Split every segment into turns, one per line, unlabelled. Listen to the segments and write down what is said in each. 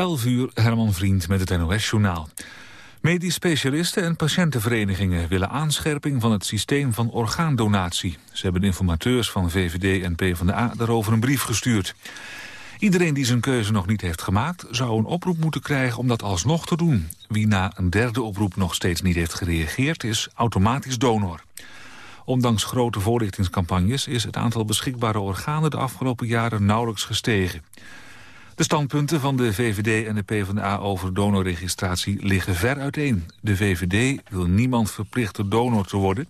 11 uur, Herman Vriend met het NOS-journaal. Medisch specialisten en patiëntenverenigingen willen aanscherping van het systeem van orgaandonatie. Ze hebben informateurs van VVD en PvdA daarover een brief gestuurd. Iedereen die zijn keuze nog niet heeft gemaakt... zou een oproep moeten krijgen om dat alsnog te doen. Wie na een derde oproep nog steeds niet heeft gereageerd... is automatisch donor. Ondanks grote voorlichtingscampagnes is het aantal beschikbare organen de afgelopen jaren nauwelijks gestegen. De standpunten van de VVD en de PvdA over donorregistratie liggen ver uiteen. De VVD wil niemand verplichten donor te worden.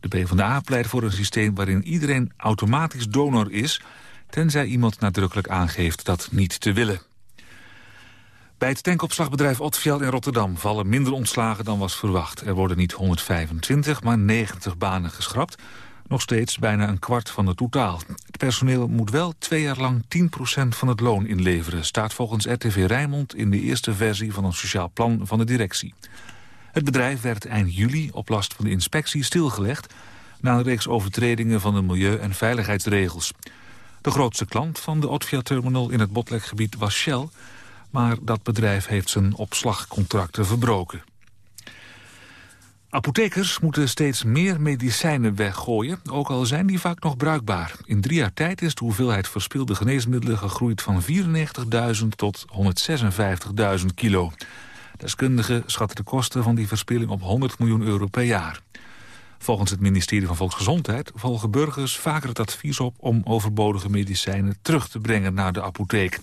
De PvdA pleit voor een systeem waarin iedereen automatisch donor is... tenzij iemand nadrukkelijk aangeeft dat niet te willen. Bij het tankopslagbedrijf Otfiel in Rotterdam vallen minder ontslagen dan was verwacht. Er worden niet 125, maar 90 banen geschrapt. Nog steeds bijna een kwart van het totaal. Het personeel moet wel twee jaar lang 10% van het loon inleveren... staat volgens RTV Rijnmond in de eerste versie van een sociaal plan van de directie. Het bedrijf werd eind juli op last van de inspectie stilgelegd... na een reeks overtredingen van de milieu- en veiligheidsregels. De grootste klant van de Otfiel-terminal in het Botlekgebied was Shell maar dat bedrijf heeft zijn opslagcontracten verbroken. Apothekers moeten steeds meer medicijnen weggooien, ook al zijn die vaak nog bruikbaar. In drie jaar tijd is de hoeveelheid verspilde geneesmiddelen gegroeid van 94.000 tot 156.000 kilo. Deskundigen schatten de kosten van die verspilling op 100 miljoen euro per jaar. Volgens het ministerie van Volksgezondheid volgen burgers vaker het advies op om overbodige medicijnen terug te brengen naar de apotheek.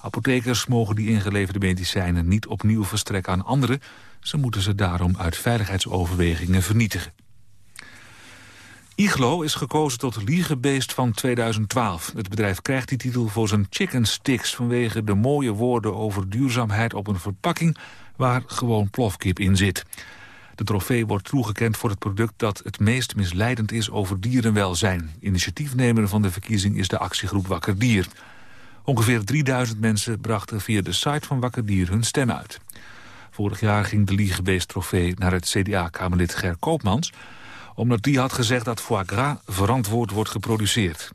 Apothekers mogen die ingeleverde medicijnen niet opnieuw verstrekken aan anderen. Ze moeten ze daarom uit veiligheidsoverwegingen vernietigen. Iglo is gekozen tot liegebeest van 2012. Het bedrijf krijgt die titel voor zijn chicken sticks... vanwege de mooie woorden over duurzaamheid op een verpakking... waar gewoon plofkip in zit. De trofee wordt toegekend voor het product dat het meest misleidend is over dierenwelzijn. Initiatiefnemer van de verkiezing is de actiegroep Wakker Dier. Ongeveer 3000 mensen brachten via de site van Wakker Dier hun stem uit. Vorig jaar ging de Liegebeest trofee naar het CDA-kamerlid Ger Koopmans... omdat die had gezegd dat foie gras verantwoord wordt geproduceerd.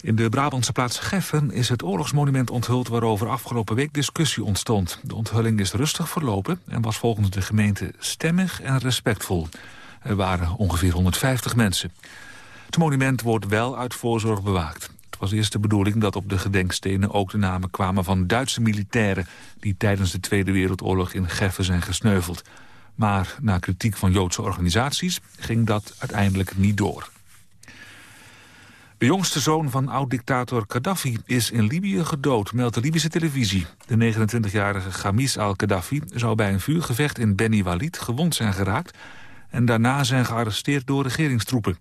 In de Brabantse plaats Geffen is het oorlogsmonument onthuld... waarover afgelopen week discussie ontstond. De onthulling is rustig verlopen en was volgens de gemeente stemmig en respectvol. Er waren ongeveer 150 mensen. Het monument wordt wel uit voorzorg bewaakt. Het was eerst de bedoeling dat op de gedenkstenen ook de namen kwamen van Duitse militairen... die tijdens de Tweede Wereldoorlog in Geffen zijn gesneuveld. Maar na kritiek van Joodse organisaties ging dat uiteindelijk niet door. De jongste zoon van oud-dictator Gaddafi is in Libië gedood, meldt de Libische televisie. De 29-jarige Ghamis al-Gaddafi zou bij een vuurgevecht in Beni Walid gewond zijn geraakt... en daarna zijn gearresteerd door regeringstroepen.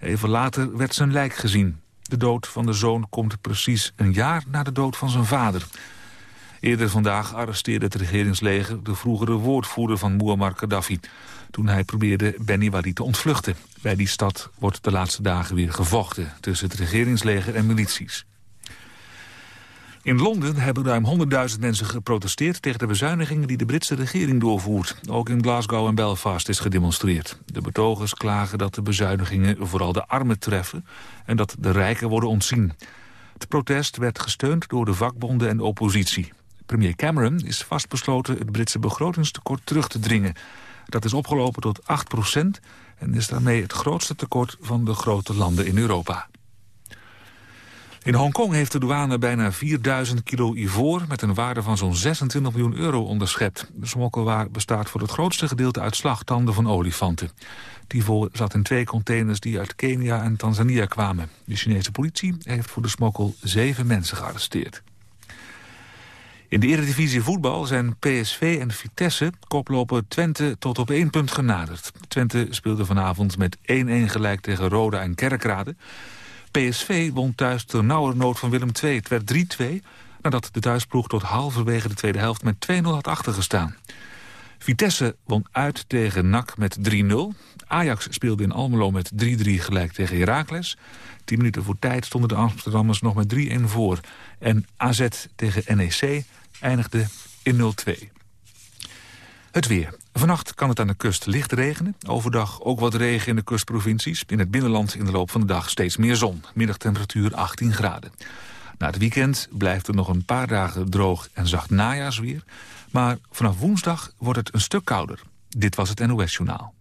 Even later werd zijn lijk gezien. De dood van de zoon komt precies een jaar na de dood van zijn vader. Eerder vandaag arresteerde het regeringsleger de vroegere woordvoerder van Muammar Gaddafi... toen hij probeerde Beni Wali te ontvluchten. Bij die stad wordt de laatste dagen weer gevochten tussen het regeringsleger en milities. In Londen hebben ruim 100.000 mensen geprotesteerd tegen de bezuinigingen die de Britse regering doorvoert. Ook in Glasgow en Belfast is gedemonstreerd. De betogers klagen dat de bezuinigingen vooral de armen treffen en dat de rijken worden ontzien. Het protest werd gesteund door de vakbonden en de oppositie. Premier Cameron is vastbesloten het Britse begrotingstekort terug te dringen. Dat is opgelopen tot 8 procent en is daarmee het grootste tekort van de grote landen in Europa. In Hongkong heeft de douane bijna 4000 kilo ivoor... met een waarde van zo'n 26 miljoen euro onderschept. De smokkelwaar bestaat voor het grootste gedeelte uit slagtanden van olifanten. Het ivoor zat in twee containers die uit Kenia en Tanzania kwamen. De Chinese politie heeft voor de smokkel zeven mensen gearresteerd. In de Eredivisie voetbal zijn PSV en Vitesse koploper Twente tot op één punt genaderd. Twente speelde vanavond met 1-1 gelijk tegen Roda en Kerkrade. PSV won thuis de nood van Willem II. Het werd 3-2 nadat de thuisploeg tot halverwege de tweede helft met 2-0 had achtergestaan. Vitesse won uit tegen NAC met 3-0. Ajax speelde in Almelo met 3-3 gelijk tegen Heracles. Tien minuten voor tijd stonden de Amsterdammers nog met 3-1 voor. En AZ tegen NEC eindigde in 0-2. Het weer. Vannacht kan het aan de kust licht regenen. Overdag ook wat regen in de kustprovincies. In het binnenland in de loop van de dag steeds meer zon. Middagtemperatuur 18 graden. Na het weekend blijft er nog een paar dagen droog en zacht najaarsweer. Maar vanaf woensdag wordt het een stuk kouder. Dit was het NOS Journaal.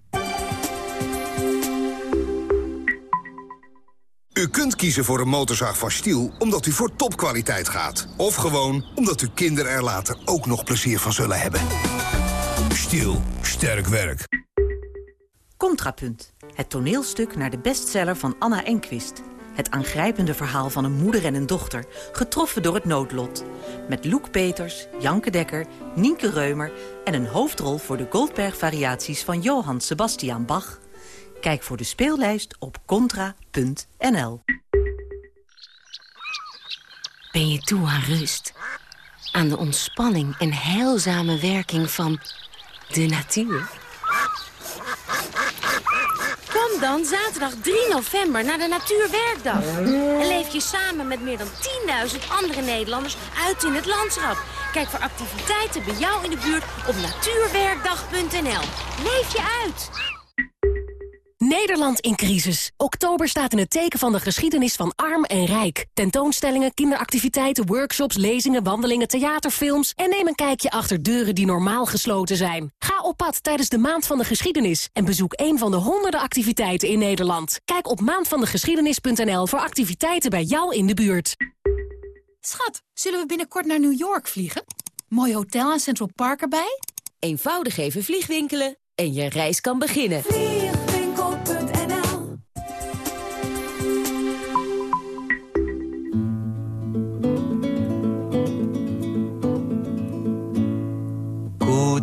U kunt kiezen voor een motorzaag van Stiel omdat u voor topkwaliteit gaat. Of gewoon omdat uw kinderen er later ook nog plezier van zullen hebben. Stiel, sterk werk.
Contrapunt. Het toneelstuk naar de bestseller van Anna Enquist. Het aangrijpende verhaal van een moeder en een dochter, getroffen door het noodlot. Met Loek Peters, Janke Dekker, Nienke Reumer... en een hoofdrol voor de Goldberg-variaties van Johann Sebastian Bach. Kijk voor de speellijst op contra.nl.
Ben je toe aan rust? Aan de ontspanning en heilzame werking van de natuur? Kom dan zaterdag 3 november naar de Natuurwerkdag. En leef je samen met meer dan 10.000 andere Nederlanders uit in het landschap. Kijk voor activiteiten bij jou in de buurt op natuurwerkdag.nl. Leef je uit!
Nederland in crisis. Oktober staat in het teken van de geschiedenis van arm en rijk. Tentoonstellingen, kinderactiviteiten, workshops, lezingen, wandelingen, theaterfilms... en neem een kijkje achter deuren die normaal gesloten zijn. Ga op pad tijdens de Maand van de Geschiedenis... en bezoek een van de honderden activiteiten in Nederland. Kijk op maandvandegeschiedenis.nl voor activiteiten bij jou in de buurt.
Schat, zullen we binnenkort naar New York vliegen? Mooi hotel en Central Park erbij?
Eenvoudig even vliegwinkelen en je reis kan beginnen.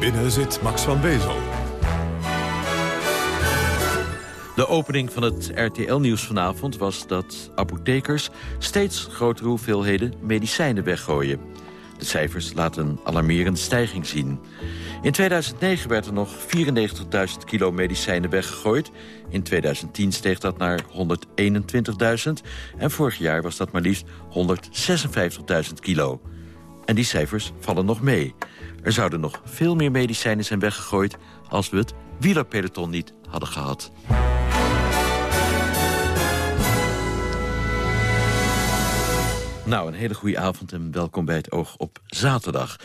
Binnen zit Max van Wezel.
De opening van het RTL-nieuws vanavond was dat apothekers... steeds grotere hoeveelheden medicijnen weggooien. De cijfers laten een alarmerende stijging zien. In 2009 werd er nog 94.000 kilo medicijnen weggegooid. In 2010 steeg dat naar 121.000. En vorig jaar was dat maar liefst 156.000 kilo. En die cijfers vallen nog mee. Er zouden nog veel meer medicijnen zijn weggegooid... als we het wielerpeloton niet hadden gehad. Nou, een hele goede avond en welkom bij het Oog op zaterdag.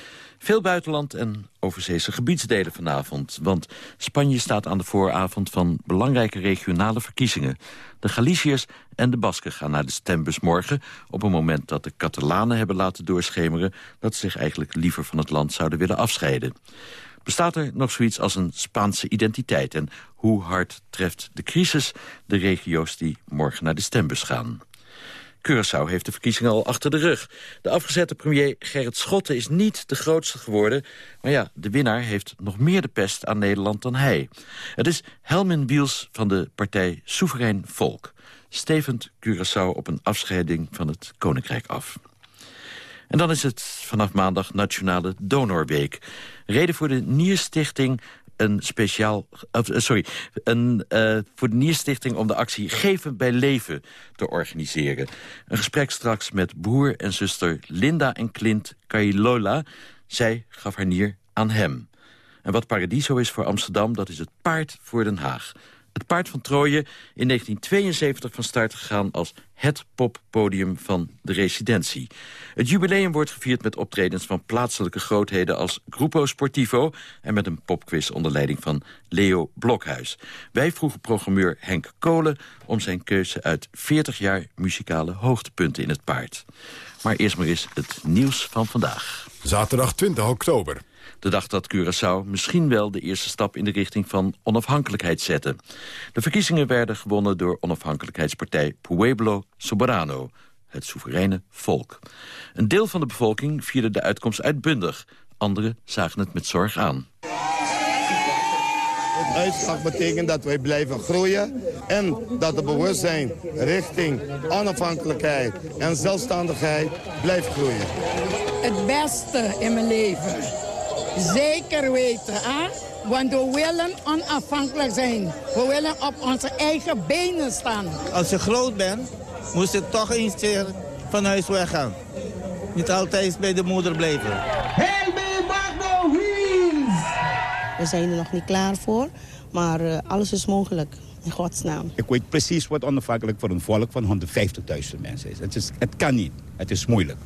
Veel buitenland en overzeese gebiedsdelen vanavond. Want Spanje staat aan de vooravond van belangrijke regionale verkiezingen. De Galiciërs en de Basken gaan naar de stembus morgen... op een moment dat de Catalanen hebben laten doorschemeren... dat ze zich eigenlijk liever van het land zouden willen afscheiden. Bestaat er nog zoiets als een Spaanse identiteit? En hoe hard treft de crisis de regio's die morgen naar de stembus gaan? Curaçao heeft de verkiezingen al achter de rug. De afgezette premier Gerrit Schotten is niet de grootste geworden. Maar ja, de winnaar heeft nog meer de pest aan Nederland dan hij. Het is Helmin Wiels van de partij Soeverein Volk. Stevend Curaçao op een afscheiding van het Koninkrijk af. En dan is het vanaf maandag Nationale Donorweek. Reden voor de Nierstichting een speciaal... Uh, sorry, een, voor de Nierstichting om de actie Geven bij Leven te organiseren. Een gesprek straks met broer en zuster Linda en Clint Kailola. Zij gaf haar nier aan hem. En wat Paradiso is voor Amsterdam, dat is het paard voor Den Haag. Het Paard van Troje in 1972 van start gegaan als het poppodium van de residentie. Het jubileum wordt gevierd met optredens van plaatselijke grootheden als Gruppo Sportivo... en met een popquiz onder leiding van Leo Blokhuis. Wij vroegen programmeur Henk Kolen om zijn keuze uit 40 jaar muzikale hoogtepunten in het paard. Maar eerst maar eens het nieuws van vandaag.
Zaterdag 20 oktober.
De dag dat Curaçao misschien wel de eerste stap in de richting van onafhankelijkheid zette. De verkiezingen werden gewonnen door onafhankelijkheidspartij Pueblo Soberano, het soevereine volk. Een deel van de bevolking vierde de uitkomst uitbundig. Anderen zagen het met zorg aan.
het uitslag betekent dat wij blijven groeien... en dat het bewustzijn richting onafhankelijkheid en zelfstandigheid blijft groeien.
Het beste in mijn leven. Zeker weten, hè? Want we willen onafhankelijk zijn. We willen op onze eigen benen staan.
Als je groot bent, moest je toch eens keer van huis weggaan. Niet altijd bij de moeder blijven.
We zijn er nog niet klaar voor, maar uh, alles is mogelijk. In Gods naam.
Ik weet precies wat onafhankelijk voor een volk van 150.000 mensen is. Het, is. het kan niet. Het is moeilijk.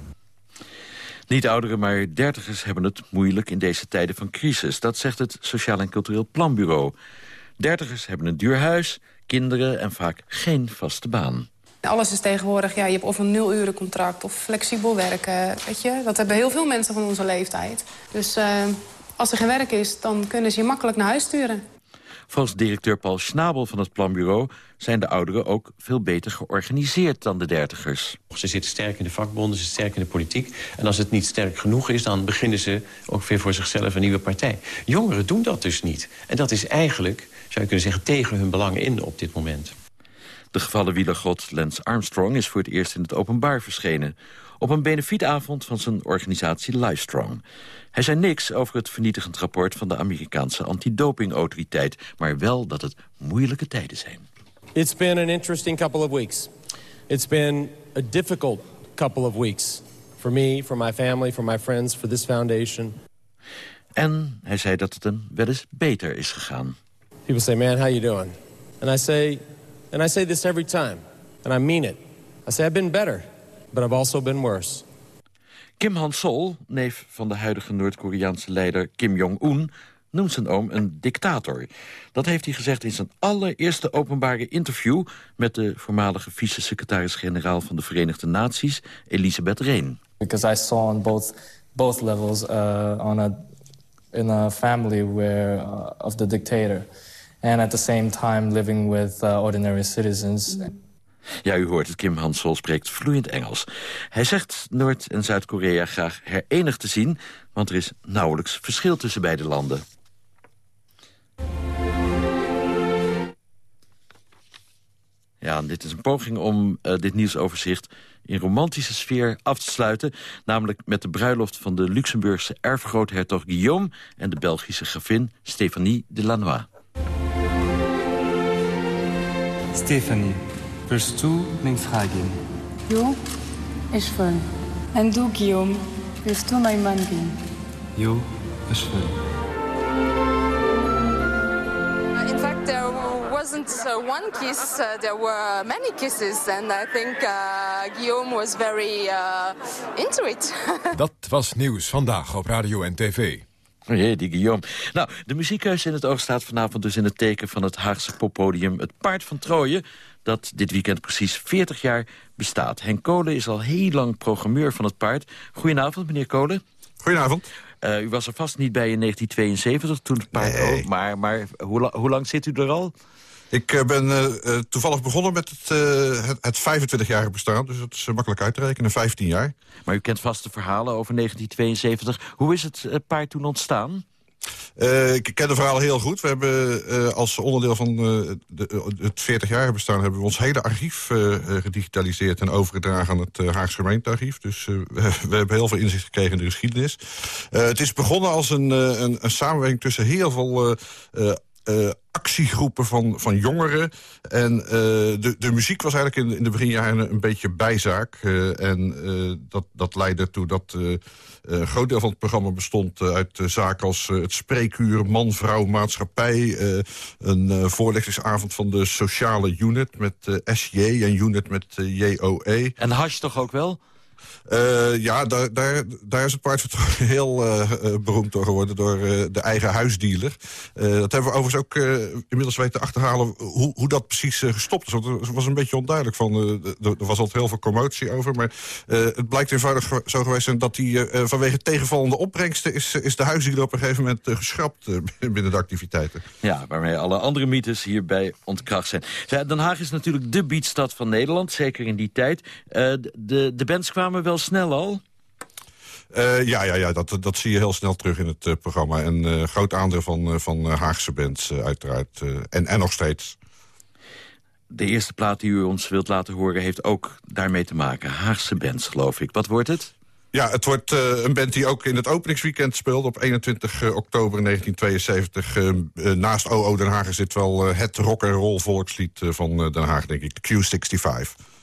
Niet ouderen, maar dertigers hebben het moeilijk in deze tijden van crisis. Dat zegt het Sociaal en Cultureel Planbureau. Dertigers hebben een duur huis, kinderen en vaak geen vaste baan.
Alles is tegenwoordig, ja, je hebt of een nul contract of flexibel werken. Weet je? Dat hebben heel veel mensen van onze leeftijd. Dus uh, als er geen werk is, dan kunnen ze je makkelijk naar huis sturen.
Volgens directeur Paul Schnabel van het planbureau... zijn de ouderen ook veel beter georganiseerd dan de dertigers.
Ze zitten sterk in de vakbonden, ze zitten sterk in de politiek. En als het niet sterk genoeg is, dan beginnen ze ook weer voor zichzelf een nieuwe partij. Jongeren doen dat dus niet. En dat is eigenlijk, zou je kunnen zeggen, tegen hun belangen in op dit moment.
De gevallen wielergod Lance Armstrong is voor het eerst in het openbaar verschenen op een benefietavond van zijn organisatie Livestrong. Hij zei niks over het vernietigend rapport van de Amerikaanse antidopingautoriteit... maar wel dat het moeilijke tijden zijn.
It's been an interesting couple of weeks. It's been a difficult couple of weeks. For me, for my family, for my friends, for this foundation.
En hij zei dat het hem wel eens beter is gegaan.
People say, man, how you doing? And I say, and I say this every time, and I mean it. I say, I've been better but I've also been worse.
Kim Han-sol, neef van de huidige Noord-Koreaanse leider Kim Jong-un... noemt zijn oom een dictator. Dat heeft hij gezegd in zijn allereerste openbare interview... met de voormalige vice-secretaris-generaal van de Verenigde Naties, Elisabeth Reen.
Because I saw on both, both levels uh, on a, in a family where, uh, of the dictator... and at the same time living with uh, ordinary citizens...
Ja, u hoort het, Kim Hansel spreekt vloeiend Engels. Hij zegt Noord- en Zuid-Korea graag herenigd te zien... want er is nauwelijks verschil tussen beide landen. Ja, dit is een poging om uh, dit nieuwsoverzicht in romantische sfeer af te sluiten. Namelijk met de bruiloft van de Luxemburgse erfgroothertog Guillaume... en de Belgische gravin Stéphanie de Lannoy.
Stéphanie, Willst du mich fragen?
Jo, ich will. Und du, Guillaume, willst du mein Mann gehen?
Jo, ich will.
In fact, there wasn't uh, one kiss, uh, there were many kisses. And I think uh, Guillaume was very uh, into it.
Dat was nieuws vandaag op Radio en TV.
Oh jee, die Guillaume. Nou, de muziekkeuze in het oog staat vanavond dus in het teken van het Haagse poppodium Het Paard van Troje dat dit weekend precies 40 jaar bestaat. Henk Kolen is al heel lang programmeur van het paard. Goedenavond, meneer Kolen.
Goedenavond.
Uh, u was er vast niet bij in 1972, toen het paard... Nee. Oh, maar maar hoe, hoe lang zit u er al?
Ik uh, ben uh, toevallig begonnen met het, het, het 25-jarige bestaan. Dus dat is makkelijk uit te rekenen, 15 jaar.
Maar u kent vast de verhalen over 1972. Hoe is het paard toen ontstaan?
Ik ken de verhalen heel goed. We hebben als onderdeel van de, het 40-jarige bestaan... hebben we ons hele archief gedigitaliseerd en overgedragen aan het Haagse gemeentearchief. Dus we, we, hebben heel veel inzicht gekregen in de geschiedenis. het is begonnen als een, een, een samenwerking tussen heel veel uh, actiegroepen van, van jongeren. En uh, de, de muziek was eigenlijk in, in de beginjaren een beetje bijzaak. Uh, en dat, dat leidde ertoe dat een groot deel van het programma bestond uit zaken als het spreekuur, man, vrouw, maatschappij. een voorlichtingsavond van de sociale unit met SJ en unit met JOE.
En hash toch ook wel?
Uh, ja, daar, daar, daar is het paard heel uh, beroemd door geworden... door de eigen huisdealer. dat hebben we overigens ook inmiddels weten achterhalen... hoe, hoe dat precies gestopt is. Want er was een beetje onduidelijk van... er was altijd heel veel commotie over. Maar het blijkt eenvoudig zo geweest dat die vanwege tegenvallende opbrengsten... is, is de huisdealer op een gegeven moment geschrapt binnen de activiteiten.
Ja, waarmee alle andere mythes hierbij ontkracht zijn. Den Haag is natuurlijk de beatstad van Nederland. Zeker in die tijd. de, de bands kwamen wel snel al?
Uh, ja, ja, ja dat, dat zie je heel snel terug in het uh, programma. En uh, groot aandeel van, van Haagse bands uiteraard. en, en nog steeds.
De eerste plaat die u ons wilt laten horen heeft ook daarmee te maken. Haagse bands, geloof ik. Wat wordt het?
Ja, het wordt een band die ook in het openingsweekend speelt... op 21 uh, oktober 1972. Uh, naast OO Den Haag is dit wel het rock en roll volkslied van Den Haag, denk ik. De Q65.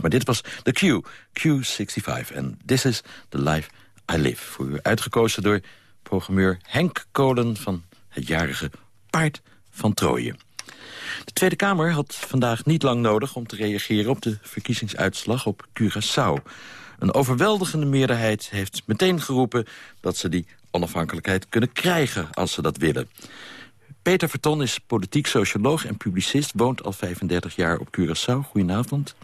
Maar dit was de Q, Q65. En This is the Life I Live. Voor u uitgekozen door programmeur Henk Kolen... van het jarige Paard van Troje. De Tweede Kamer had vandaag niet lang nodig om te reageren... op de verkiezingsuitslag op Curaçao. Een overweldigende meerderheid heeft meteen geroepen... dat ze die onafhankelijkheid kunnen krijgen als ze dat willen. Peter Verton is politiek socioloog en publicist... woont al 35 jaar op Curaçao. Goedenavond.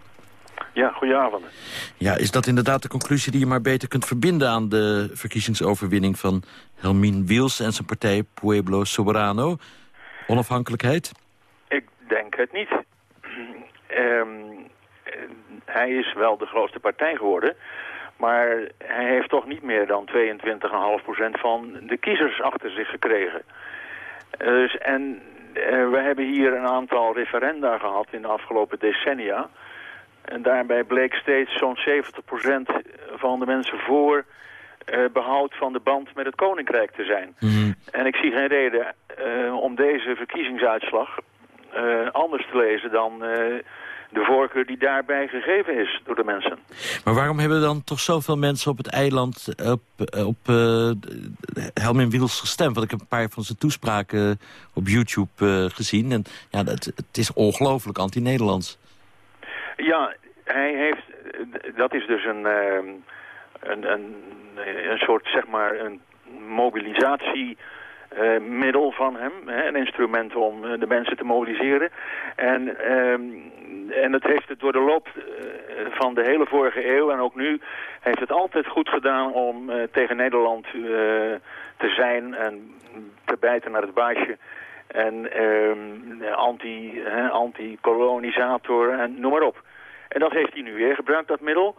Ja, goedenavond.
Ja, is dat inderdaad de conclusie die je maar beter kunt verbinden... aan de verkiezingsoverwinning van Helmin Wiels en zijn partij Pueblo Soberano? Onafhankelijkheid?
Ik denk het niet. Ehm, eh, hij is wel de grootste partij geworden... maar hij heeft toch niet meer dan 22,5% van de kiezers achter zich gekregen. Dus, en eh, we hebben hier een aantal referenda gehad in de afgelopen decennia... En daarbij bleek steeds zo'n 70% van de mensen voor eh, behoud van de band met het koninkrijk te zijn. En ik zie geen reden eh, om deze verkiezingsuitslag eh, anders te lezen dan de voorkeur die daarbij gegeven is door de mensen.
Maar waarom hebben dan toch zoveel mensen op het eiland op, op Helmin Wiels gestemd? Want ik heb een paar van zijn toespraken op YouTube gezien. En ja, het, het is ongelooflijk anti-Nederlands.
Ja, hij heeft... Dat is dus een, een, een, een soort, zeg maar, een mobilisatie middel van hem. Hè, een instrument om uh, de mensen te mobiliseren. En, uh, en het heeft het door de loop uh, van de hele vorige eeuw en ook nu... heeft het altijd goed gedaan om tegen Nederland te zijn en te bijten naar het baasje. En ehm, anti, anti-kolonisator en noem maar op. En dat heeft hij nu weer gebruikt, dat middel.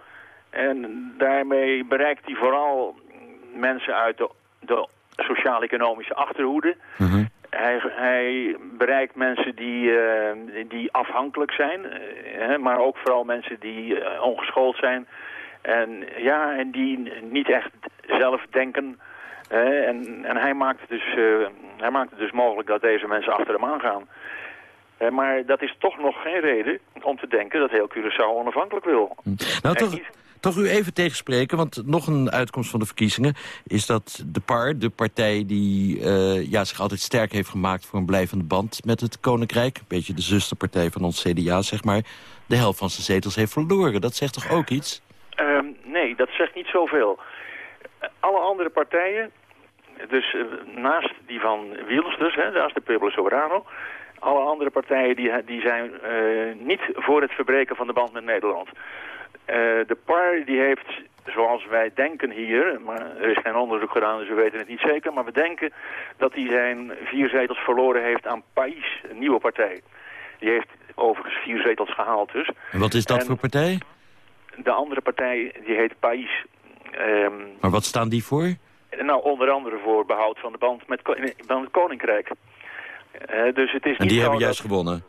En daarmee bereikt hij vooral mensen uit de, de sociaal-economische achterhoede.
Mhm.
Hij, hij, bereikt mensen die, uh, die afhankelijk zijn, uh, maar ook vooral mensen die uh, ongeschoold zijn. En, ja, en die niet echt zelf denken. en, en hij, maakt het dus, hij maakt het dus mogelijk dat deze mensen achter hem aangaan. Maar dat is toch nog geen reden om te denken dat heel Curaçao onafhankelijk wil.
Nou, toch, toch u even tegenspreken, want nog een uitkomst van de verkiezingen... is dat de PAR, de partij die uh, ja, zich altijd sterk heeft gemaakt... voor een blijvende band met het Koninkrijk... een beetje de zusterpartij van ons CDA, zeg maar... de helft van zijn zetels heeft verloren. Dat zegt toch ook iets?
Um, nee, dat zegt niet zoveel. Alle andere partijen, dus uh, naast die van Wiels dus, hè, is de Pueblo Soberano... alle andere partijen die, die zijn uh, niet voor het verbreken van de band met Nederland... Uh, de PAR die heeft, zoals wij denken hier, maar er is geen onderzoek gedaan, dus we weten het niet zeker, maar we denken dat hij zijn vier zetels verloren heeft aan PAIS, een nieuwe partij. Die heeft overigens vier zetels gehaald dus.
En wat is dat
en
voor partij?
De andere partij die heet PAIS. Um,
maar wat staan die voor?
Nou, onder andere voor behoud van de band met van het Koninkrijk. Dus het is
en
niet
die hebben
dat...
juist gewonnen?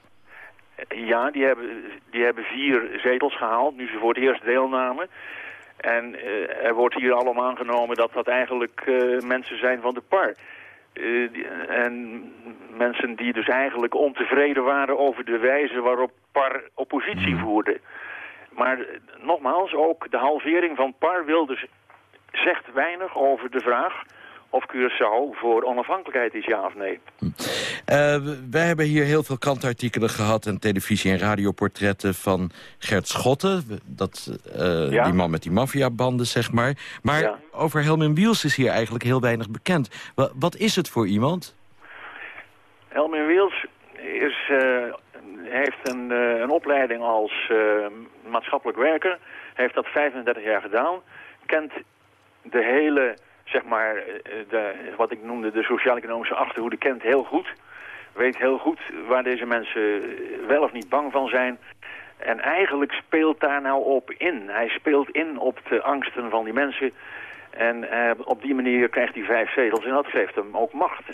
Ja, die hebben, die hebben vier zetels gehaald, nu ze voor het eerst deelnamen. En uh, er wordt hier allemaal aangenomen dat dat eigenlijk uh, mensen zijn van de par. Uh, die, en mensen die dus eigenlijk ontevreden waren over de wijze waarop par oppositie voerde. Maar nogmaals, ook de halvering van par wil dus, zegt weinig over de vraag of Curaçao voor onafhankelijkheid is, ja of nee.
Uh, wij hebben hier heel veel krantartikelen gehad... en televisie- en radioportretten van Gert Schotten. Dat, uh,
ja?
Die man met die maffiabanden, zeg maar. Maar
ja.
over Helmin Wiels is hier eigenlijk heel weinig bekend. W wat is het voor iemand?
Helmin Wiels is, uh, heeft een, een opleiding als maatschappelijk werker. Heeft dat 35 jaar gedaan. Kent de hele zeg maar, de, wat ik noemde de sociaal-economische achterhoede kent heel goed. Weet heel goed waar deze mensen wel of niet bang van zijn. En eigenlijk speelt daar nou op in. Hij speelt in op de angsten van die mensen. En eh, op die manier krijgt hij vijf zetels en dat geeft hem ook macht.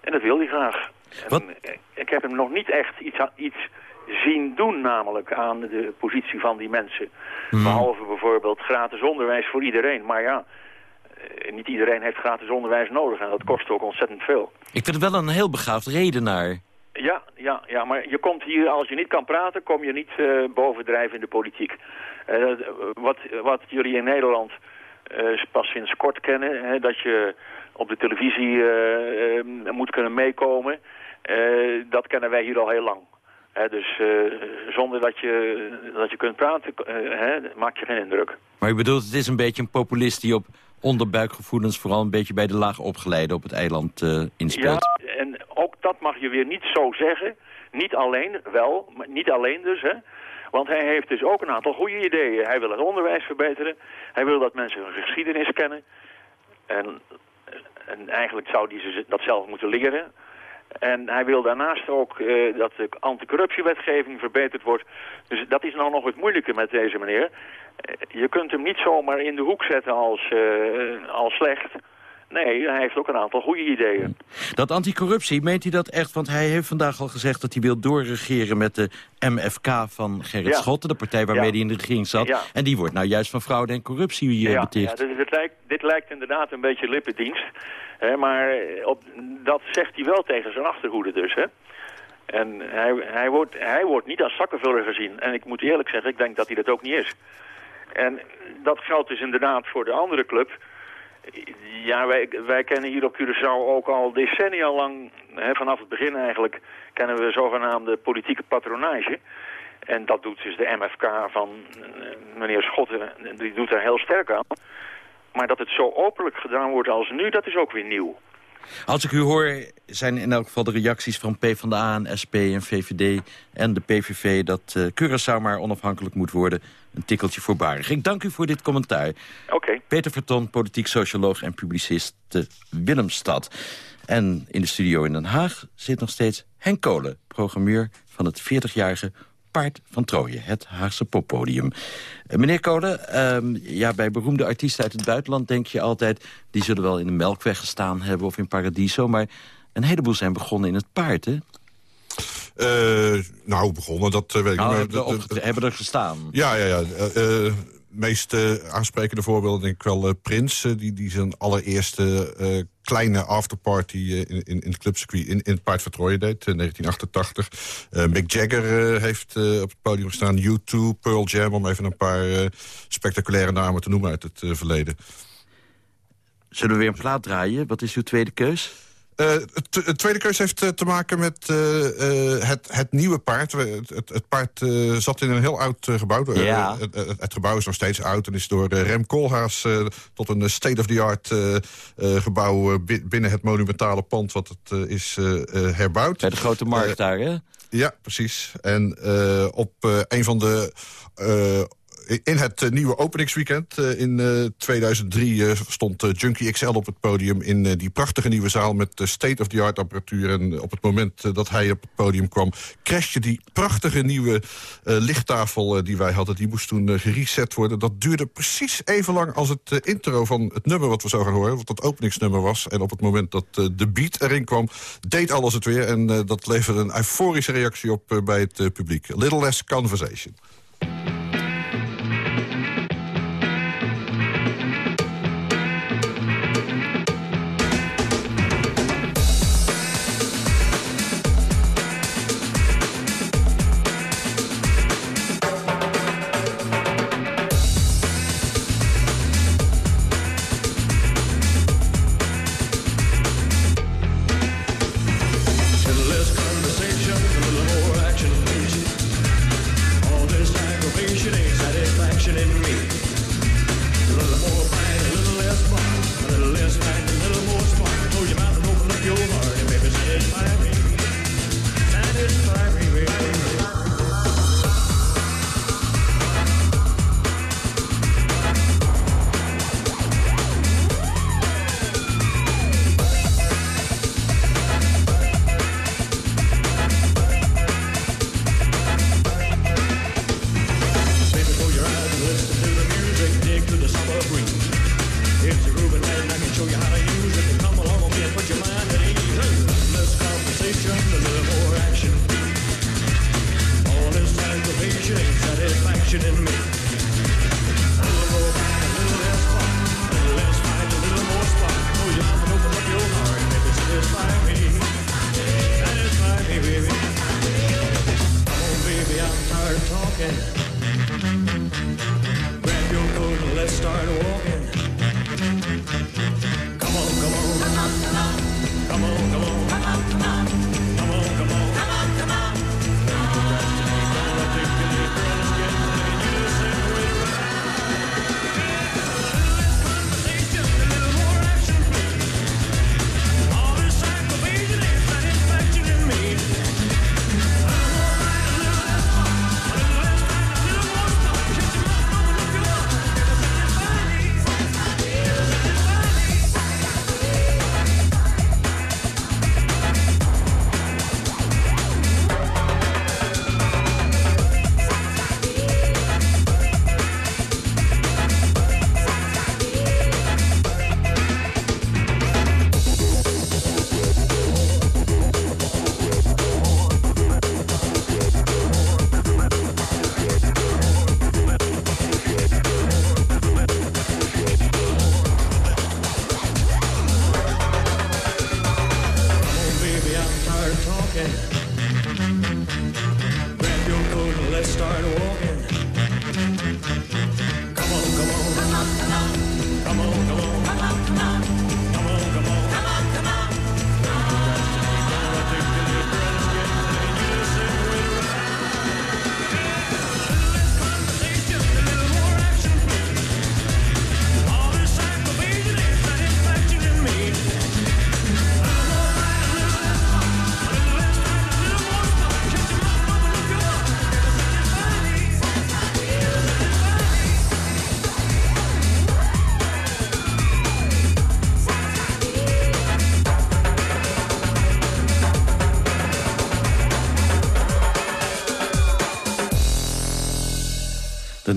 En dat wil hij graag.
Wat?
En, ik heb hem nog niet echt iets, iets zien doen namelijk aan de positie van die mensen.
Hmm.
Behalve bijvoorbeeld gratis onderwijs voor iedereen. Maar ja, niet iedereen heeft gratis onderwijs nodig en dat kost ook ontzettend veel.
Ik vind het wel een heel begaafd redenaar.
Ja, ja, ja, maar je komt hier, als je niet kan praten, kom je niet uh, bovendrijven in de politiek. Uh, wat, wat jullie in Nederland uh, pas sinds kort kennen, hè, dat je op de televisie moet kunnen meekomen, dat kennen wij hier al heel lang. Hè, dus zonder dat je, dat je kunt praten, hè, maak je geen indruk.
Maar u bedoelt, het is een beetje een populist die op onderbuikgevoelens vooral een beetje bij de laag opgeleide op het eiland uh, inspeelt.
Ja, en ook dat mag je weer niet zo zeggen. Niet alleen, wel, maar niet alleen dus, hè. Want hij heeft dus ook een aantal goede ideeën. Hij wil het onderwijs verbeteren. Hij wil dat mensen hun geschiedenis kennen. En, en eigenlijk zou hij dat zelf moeten leren. En hij wil daarnaast ook uh, dat de anticorruptiewetgeving verbeterd wordt. Dus dat is nou nog het moeilijke met deze meneer. Uh, je kunt hem niet zomaar in de hoek zetten als, uh, als slecht. Nee, hij heeft ook een aantal goede ideeën.
Dat anticorruptie, meent hij dat echt? Want hij heeft vandaag al gezegd dat hij wil doorregeren met de MFK van Gerrit
Ja.
Schotten. De partij waarmee
Ja.
hij in de regering zat.
Ja.
En die wordt nou juist van fraude en corruptie eh,
Ja, ja
beticht.
dus het lijkt, dit lijkt inderdaad een beetje lippendienst. Hè, maar op, dat zegt hij wel tegen zijn achterhoede dus. Hè? En hij, hij, wordt, hij wordt niet als zakkenvuller gezien. En ik moet eerlijk zeggen, ik denk dat hij dat ook niet is. En dat geldt dus inderdaad voor de andere club. Ja, wij, kennen hier op Curaçao ook al decennia lang, hè, vanaf het begin eigenlijk, kennen we zogenaamde politieke patronage. En dat doet dus de MFK van uh, meneer Schotten, die doet daar heel sterk aan. Maar dat het zo openlijk gedaan wordt als nu, dat is ook weer nieuw.
Als ik u hoor, zijn in elk geval de reacties van PvdA en SP en VVD en de PVV... dat uh, Curaçao maar onafhankelijk moet worden, een tikkeltje voorbarig. Ik dank u voor dit commentaar.
Oké.
Peter Verton, politiek socioloog en publicist te Willemstad. En in de studio in Den Haag zit nog steeds Henk Kolen, programmeur van het 40-jarige Paard van Troje, het Haagse poppodium. Uh, meneer Kolen, uh, ja, bij beroemde artiesten uit het buitenland denk je altijd... die zullen wel in de Melkweg gestaan hebben of in Paradiso... maar een heleboel zijn begonnen in het paard, hè?
Uh, nou, begonnen, dat weet ik
nou,
niet.
Hebben, hebben er gestaan?
Ja, ja, ja. Meest aansprekende voorbeelden denk ik wel uh, Prins. Uh, die, die zijn allereerste kleine afterparty in, in, in het clubcircuit in, in het Paard van deed, in 1988. Mick Jagger heeft op het podium gestaan. U2, Pearl Jam, om even een paar spectaculaire namen te noemen uit het verleden.
Zullen we weer een plaat draaien? Wat is uw tweede keus?
Uh, het, tweede keus heeft uh, te maken met uh, het, het, nieuwe paard. Het, het paard zat in een heel oud gebouw.
Ja.
het, gebouw is nog steeds oud en is door Rem Koolhaas tot een state-of-the-art gebouw binnen het monumentale pand wat het is herbouwd.
Bij de grote markt daar, hè?
Ja, precies. En op een van de in het uh, nieuwe openingsweekend uh, in uh, 2003 stond Junkie XL op het podium... in die prachtige nieuwe zaal met state-of-the-art apparatuur. En op het moment dat hij op het podium kwam... crashte die prachtige nieuwe lichttafel die wij hadden. Die moest toen gereset worden. Dat duurde precies even lang als het intro van het nummer wat we zo gaan horen. Wat dat openingsnummer was. En op het moment dat de beat erin kwam, deed alles het weer. En dat leverde een euforische reactie op bij het publiek. Little Less Conversation.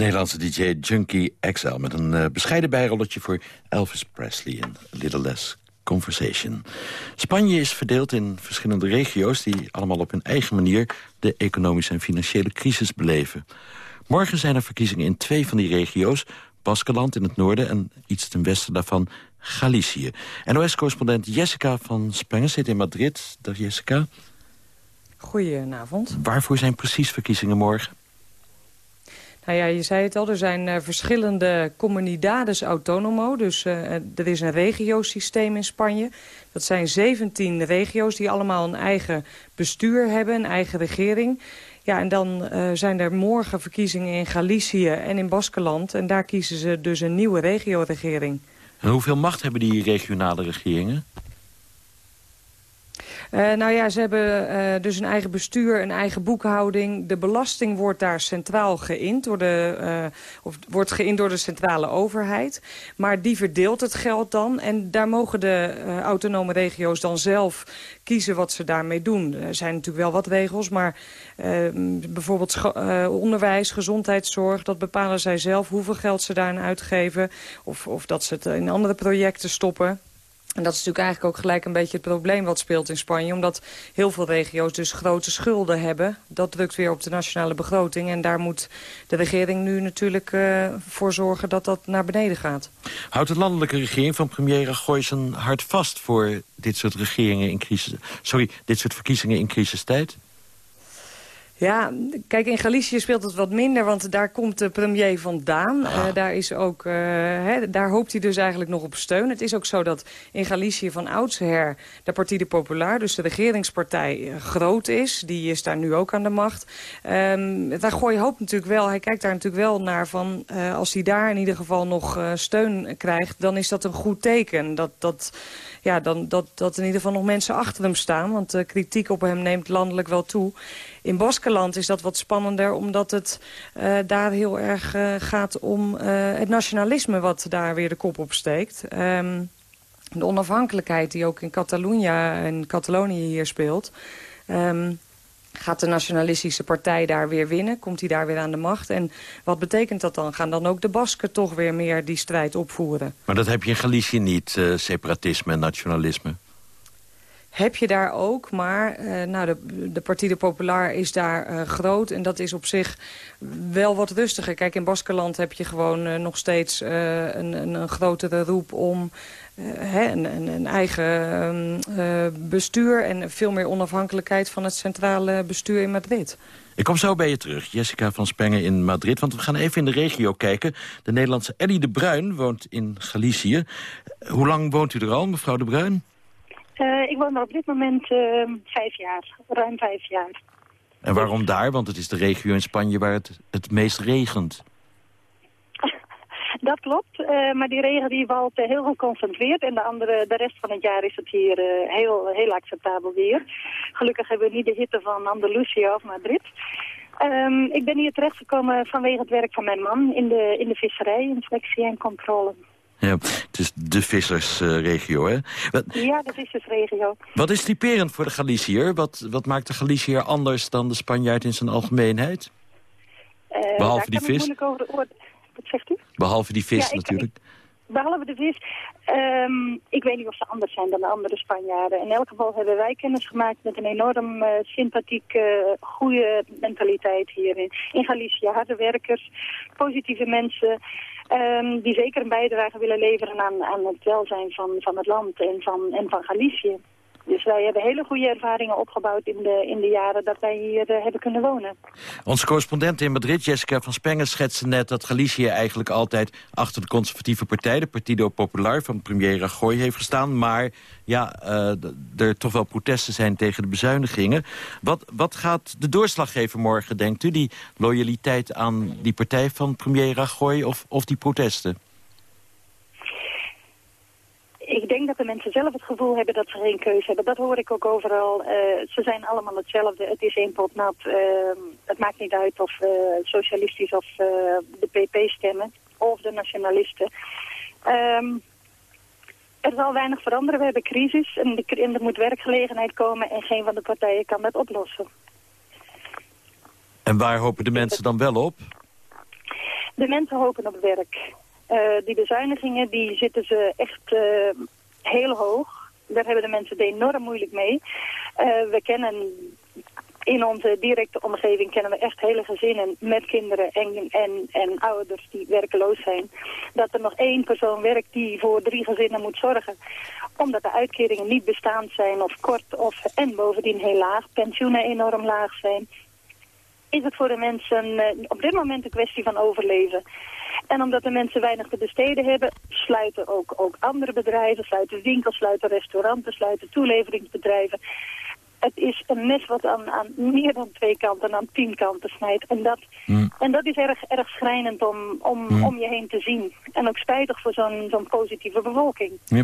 Nederlandse DJ Junkie XL met een eh, bescheiden bijrolletje voor Elvis Presley en Little Less Conversation. Spanje is verdeeld in verschillende regio's die allemaal op hun eigen manier de economische en financiële crisis beleven. Morgen zijn er verkiezingen in twee van die regio's, Baskeland in het noorden en iets ten westen daarvan Galicië. NOS-correspondent Jessica van Spengen zit in Madrid. Dag Jessica.
Goedenavond.
Waarvoor zijn precies verkiezingen morgen?
Nou ja, je zei het al, er zijn eh, verschillende comunidades autonomo. Dus eh, er is een regiosysteem in Spanje. Dat zijn 17 regio's die allemaal een eigen bestuur hebben, een eigen regering. Ja, en dan eh, zijn er morgen verkiezingen in Galicië en in Baskeland. En daar kiezen ze dus een nieuwe regioregering.
En hoeveel macht hebben die regionale regeringen?
Eh, nou ja, ze hebben eh, dus een eigen bestuur, een eigen boekhouding. De belasting wordt daar centraal geïnd, door de, eh, of wordt geïnd door de centrale overheid. Maar die verdeelt het geld dan. En daar mogen de autonome regio's dan zelf kiezen wat ze daarmee doen. Er zijn natuurlijk wel wat regels, maar bijvoorbeeld onderwijs, gezondheidszorg... dat bepalen zij zelf hoeveel geld ze daarin uitgeven. Of, of dat ze het in andere projecten stoppen. En dat is natuurlijk eigenlijk ook gelijk een beetje het probleem wat speelt in Spanje. Omdat heel veel regio's dus grote schulden hebben. Dat drukt weer op de nationale begroting. En daar moet de regering nu natuurlijk uh, voor zorgen dat dat naar beneden gaat.
Houdt de landelijke regering van premier Rajoy zijn hart vast voor dit soort regeringen in crisis... Sorry, dit soort verkiezingen in crisistijd?
Ja, kijk, in Galicië speelt het wat minder, want daar komt de premier vandaan. Uh, daar, is ook, uh, hè, daar hoopt hij dus eigenlijk nog op steun. Het is ook zo dat in Galicië van oudsher de Partide Popular, dus de regeringspartij, uh, groot is. Die is daar nu ook aan de macht. Um, Rajoy hoopt natuurlijk wel, hij kijkt daar natuurlijk wel naar van... als hij daar in ieder geval nog steun krijgt, dan is dat een goed teken. Dat... dat ja, dan, dat, dat in ieder geval nog mensen achter hem staan. Want de kritiek op hem neemt landelijk wel toe. In Baskeland is dat wat spannender, omdat het uh, daar heel erg uh, gaat om uh, het nationalisme wat daar weer de kop op steekt. Um, de onafhankelijkheid die ook in Catalunya en Catalonië hier speelt. Um, Gaat de nationalistische partij daar weer winnen? Komt hij daar weer aan de macht? En wat betekent dat dan? Gaan dan ook de Basken toch weer meer die strijd opvoeren?
Maar dat heb je in Galicië niet, uh, separatisme en nationalisme.
Heb je daar ook, maar uh, nou, de, de Partide Popular is daar uh, groot. En dat is op zich wel wat rustiger. Kijk, in Baskeland heb je gewoon uh, nog steeds een, een, een, grotere roep om hè, een, een, een, eigen bestuur... en veel meer onafhankelijkheid van het centrale bestuur in Madrid.
Ik kom zo bij je terug, Jessica van Spengen in Madrid. Want we gaan even in de regio kijken. De Nederlandse Ellie de Bruin woont in Galicië. Hoe lang woont u er al, mevrouw de Bruin?
Uh, ik woon er op dit moment uh, vijf jaar, ruim vijf jaar.
En waarom daar? Want het is de regio in Spanje waar het het meest regent.
Dat klopt, uh, maar die regen die valt heel geconcentreerd en de, andere, de rest van het jaar is het hier heel, heel acceptabel weer. Gelukkig hebben we niet de hitte van Andalusië of Madrid. Um, ik ben hier terechtgekomen vanwege het werk van mijn man in de, in de visserij, inspectie en controle.
Ja, het is de vissersregio, hè?
Wat, ja, de vissersregio.
Wat is typerend voor de Galiciër? Wat, wat maakt de Galiciër anders dan de Spanjaard in zijn algemeenheid?
Uh,
Behalve die vis?
Wat zegt u?
Behalve die vis ja, natuurlijk.
Ik, behalve de vis. Um, ik weet niet of ze anders zijn dan de andere Spanjaarden. In elk geval hebben wij kennis gemaakt met een enorm uh, sympathieke, goede mentaliteit hier in, in Galicië. Harde werkers, positieve mensen... Um, die zeker een bijdrage willen leveren aan, aan het welzijn van, van het land en van, en van Galicië. Dus wij hebben hele goede ervaringen opgebouwd in de, in de jaren dat wij hier eh, hebben kunnen wonen.
Onze correspondent in Madrid, Jessica van Spengen, schetste net dat Galicië eigenlijk altijd achter de conservatieve partij, de Partido Popular van premier Rajoy, heeft gestaan. Maar ja, uh, er toch wel protesten zijn tegen de bezuinigingen. Wat, wat gaat de doorslag geven morgen, denkt u? Die loyaliteit aan die partij van premier Rajoy of, of die protesten?
Ik denk dat de mensen zelf het gevoel hebben dat ze geen keuze hebben. Dat hoor ik ook overal. Uh, ze zijn allemaal hetzelfde. Het is één pot nat. Uh, het maakt niet uit of uh, socialistisch of de PP stemmen. Of de nationalisten. Um, er zal weinig veranderen. We hebben crisis en, de, en er moet werkgelegenheid komen. En geen van de partijen kan dat oplossen.
En waar hopen de mensen dan wel op?
De mensen hopen op werk. Uh, die bezuinigingen die zitten ze echt uh, heel hoog. Daar hebben de mensen enorm moeilijk mee. Uh, we kennen in onze directe omgeving kennen we echt hele gezinnen met kinderen en, en, en ouders die werkeloos zijn. Dat er nog één persoon werkt die voor drie gezinnen moet zorgen. Omdat de uitkeringen niet bestaand zijn of kort of en bovendien heel laag. Pensioenen enorm laag zijn. Is het voor de mensen op dit moment een kwestie van overleven. En omdat de mensen weinig te besteden hebben, sluiten ook, ook andere bedrijven, sluiten winkels, sluiten restauranten, sluiten toeleveringsbedrijven. Het is een mes wat aan, aan meer dan twee kanten, aan tien kanten snijdt. En dat, mm. en dat is erg, erg schrijnend om, om, mm. om je heen te zien. En ook spijtig voor zo'n zo'n positieve bevolking.
Ja.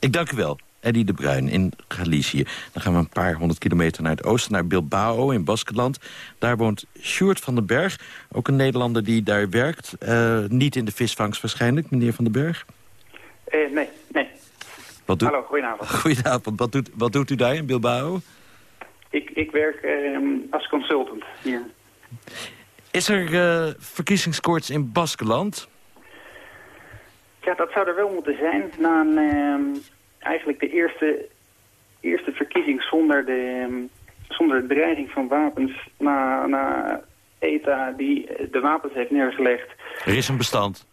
Ik dank u wel. Eddie de Bruin in Galicië. Dan gaan we een paar honderd kilometer naar het oosten, naar Bilbao in Baskeland. Daar woont Sjoerd van den Berg, ook een Nederlander die daar werkt. Uh, niet in de visvangst waarschijnlijk, meneer van den Berg?
Uh, nee, nee.
Wat doet...
Hallo, goedenavond.
Goedenavond. Wat doet, wat doet u daar in Bilbao?
Ik, ik werk uh, als consultant hier.
Is er uh, verkiezingskoorts in Baskeland?
Ja, dat zou er wel moeten zijn. Na een, ehm, eigenlijk de eerste, eerste verkiezing zonder de, ehm, zonder de dreiging van wapens na, na ETA die de wapens heeft neergelegd.
Er is een bestand.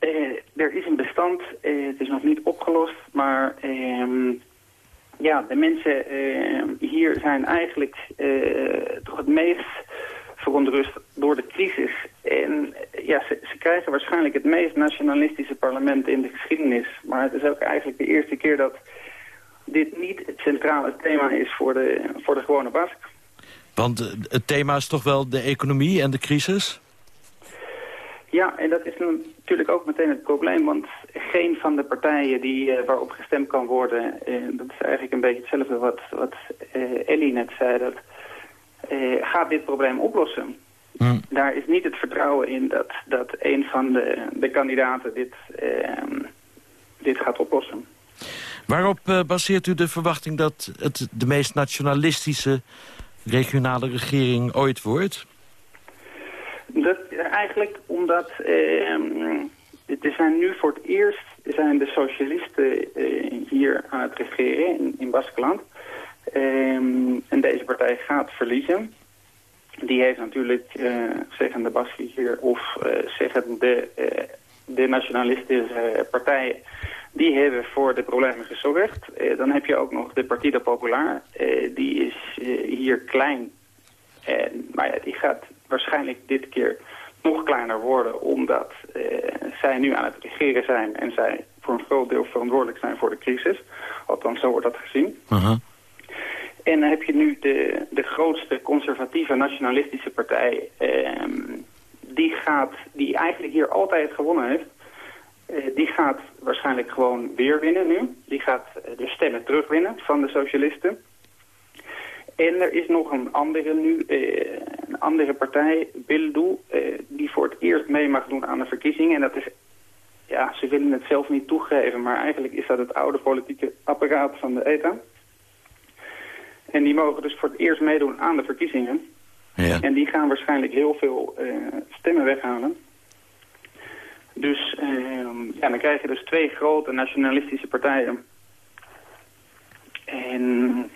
Uh, er is een bestand. Uh, het is nog niet opgelost, maar uh, ja, de mensen hier zijn eigenlijk toch het meest verontrust door de crisis. En ja, ze, ze, krijgen waarschijnlijk het meest nationalistische parlement in de geschiedenis. Maar het is ook eigenlijk de eerste keer dat dit niet het centrale thema is voor de, voor de gewone Bask.
Want het thema is toch wel de economie en de crisis?
Ja, en dat is natuurlijk ook meteen het probleem, want geen van de partijen die, uh, waarop gestemd kan worden, uh, dat is eigenlijk een beetje hetzelfde wat, wat uh, Ellie net zei, dat gaat dit probleem oplossen. Hmm. Daar is niet het vertrouwen in dat, dat een van de, de kandidaten dit, ehm, dit gaat oplossen.
Waarop baseert u de verwachting dat het de meest nationalistische regionale regering ooit wordt?
Dat, eigenlijk omdat er zijn nu voor het eerst zijn de socialisten uh, hier aan het regeren in, in Baskeland. Um, en deze partij gaat verliezen. Die heeft natuurlijk, uh, zeggen de Basken hier, of zeggen de, de nationalistische partijen, die hebben voor de problemen gezorgd. dan heb je ook nog de Partido Popular, die is hier klein. En, maar ja, die gaat waarschijnlijk dit keer nog kleiner worden... omdat zij nu aan het regeren zijn en zij voor een groot deel verantwoordelijk zijn voor de crisis. Althans, zo wordt dat gezien.
Uh
En dan heb je nu de, de grootste conservatieve nationalistische partij... Uh, die, gaat, die eigenlijk hier altijd gewonnen heeft... Uh, die gaat waarschijnlijk gewoon weer winnen nu. Die gaat de stemmen terugwinnen van de socialisten. En er is nog een andere nu, uh, een andere partij, Bildu, uh, die voor het eerst mee mag doen aan de verkiezingen. En dat is, ja, ze willen het zelf niet toegeven, maar eigenlijk is dat het oude politieke apparaat van de ETA. En die mogen dus voor het eerst meedoen aan de verkiezingen.
Ja.
En die gaan waarschijnlijk heel veel uh, stemmen weghalen. Dus ehm, ja, dan krijg je dus twee grote nationalistische partijen. En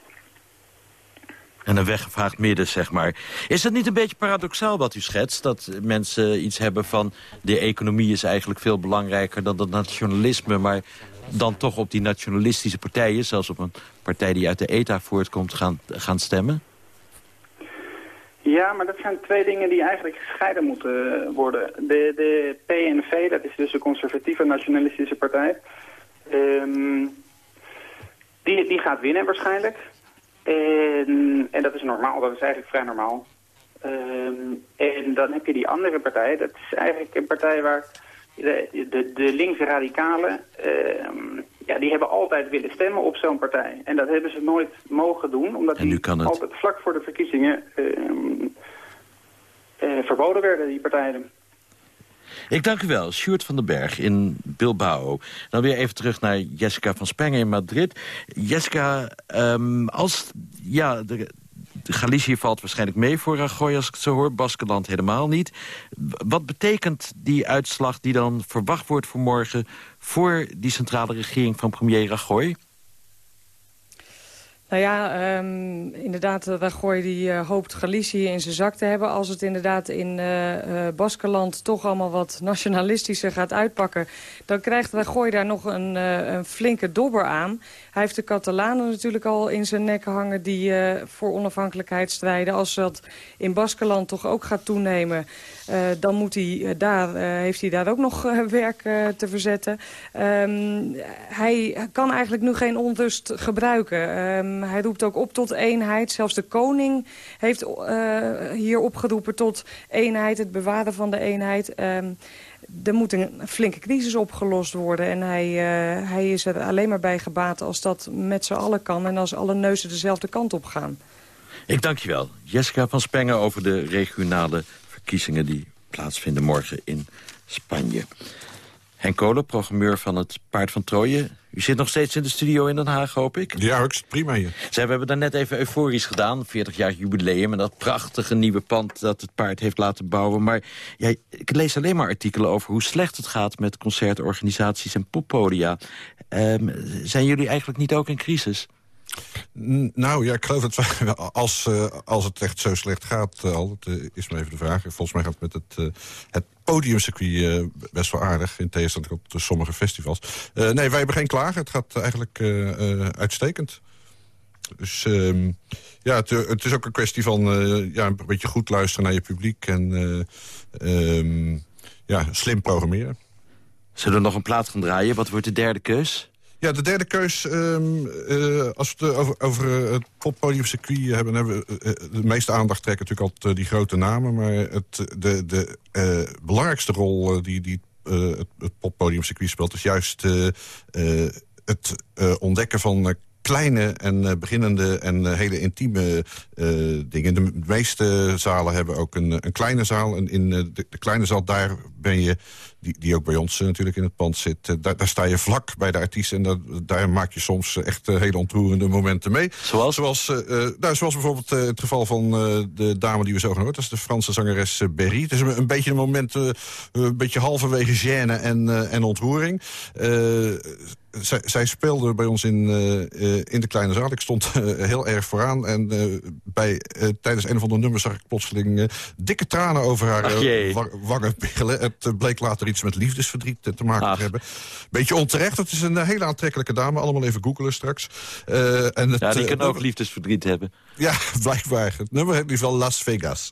en een weggevaagd midden, zeg maar. Is dat niet een beetje paradoxaal wat u schetst? Dat mensen iets hebben van... de economie is eigenlijk veel belangrijker dan het nationalisme... maar dan toch op die nationalistische partijen... zelfs op een partij die uit de ETA voortkomt, gaan, gaan stemmen?
Ja, maar dat zijn twee dingen die eigenlijk gescheiden moeten worden. De, de PNV, dat is dus de conservatieve nationalistische partij... Ehm, die, die gaat winnen waarschijnlijk. En, en dat is normaal, dat is eigenlijk vrij normaal. Ehm, en dan heb je die andere partij, dat is eigenlijk een partij waar de, de, de linkse radicalen, ehm, ja, die hebben altijd willen stemmen op zo'n partij. En dat hebben ze nooit mogen doen, omdat die
het.
altijd vlak voor de verkiezingen ehm, eh, verboden werden, die partijen.
Ik dank u wel, Sjoerd van den Berg in Bilbao. Dan weer even terug naar Jessica van Spengen in Madrid. Jessica, ehm, als ja, de Galicië valt waarschijnlijk mee voor Rajoy als ik het zo hoor. Baskeland helemaal niet. Wat betekent die uitslag die dan verwacht wordt voor morgen... voor die centrale regering van premier Rajoy?
Nou ja, um, inderdaad, Rajoy die uh, hoopt Galicië in zijn zak te hebben. Als het inderdaad in uh, Baskeland toch allemaal wat nationalistischer gaat uitpakken... dan krijgt Rajoy daar nog een, een flinke dobber aan. Hij heeft de Catalanen natuurlijk al in zijn nek hangen... die voor onafhankelijkheid strijden. Als dat in Baskeland toch ook gaat toenemen... dan moet hij, daar, heeft hij daar ook nog werk te verzetten. Um, hij kan eigenlijk nu geen onrust gebruiken... Um, hij roept ook op tot eenheid. Zelfs de koning heeft uh, hier opgeroepen tot eenheid, het bewaren van de eenheid. Um, er moet een flinke crisis opgelost worden. En hij, uh, hij is er alleen maar bij gebaat als dat met z'n allen kan... en als alle neuzen dezelfde kant op gaan.
Ik dank je wel. Jessica van Spengen over de regionale verkiezingen... die plaatsvinden morgen in Spanje. Henk Kolen, programmeur van het Paard van Troje. U zit nog steeds in de studio in Den Haag, hoop ik?
Ja, ik zit prima hier.
Zij, we hebben daar net even euforisch gedaan, 40 jaar jubileum... en dat prachtige nieuwe pand dat het paard heeft laten bouwen. Maar ja, ik lees alleen maar artikelen over hoe slecht het gaat... met concertorganisaties en poppodia. Um, zijn jullie eigenlijk niet ook in crisis?
Nou ja, ik geloof dat als, uh, als het echt zo slecht gaat, uh, al, uh, is maar even de vraag. Volgens mij gaat het met het, het podiumcircuit best wel aardig, in tegenstelling tot sommige festivals. nee, wij hebben geen klagen. Het gaat eigenlijk uitstekend. Dus um, ja, het, is ook een kwestie van ja, een beetje goed luisteren naar je publiek en um, ja, slim programmeren.
Zullen we nog een plaat gaan draaien? Wat wordt de derde keus?
Ja, de derde keus, um, uh, als we het over, over het poppodiumcircuit hebben... hebben we uh, de meeste aandacht trekken natuurlijk altijd die grote namen... maar het, de, de belangrijkste rol die, die het, het poppodiumcircuit speelt... is juist het ontdekken van kleine en beginnende en hele intieme dingen. De meeste zalen hebben ook een, een kleine zaal. En in de, de kleine zaal, daar ben je die, die ook bij ons uh, natuurlijk in het pand zit. Uh, daar, daar, sta je vlak bij de artiest en dat, daar maak je soms echt uh, hele ontroerende momenten mee.
Zoals?
Zoals, nou, zoals bijvoorbeeld het geval van de dame die we zo gaan horen. Dat is de Franse zangeres Berry. Het is een, een beetje een moment, een beetje halverwege gêne en, en ontroering. Zij, zij, speelde bij ons in, uh, in de kleine zaal. Ik stond uh, heel erg vooraan. En uh, bij, tijdens een of andere nummers zag ik plotseling dikke tranen over haar wangen piggelen. Het bleek later iets met liefdesverdriet te maken Ach. te hebben. Beetje onterecht. Het is een hele aantrekkelijke dame. Allemaal even googelen straks.
en het, ja, die kan ook liefdesverdriet hebben.
Ja, blijkbaar. Het nummer heet in ieder geval Las Vegas.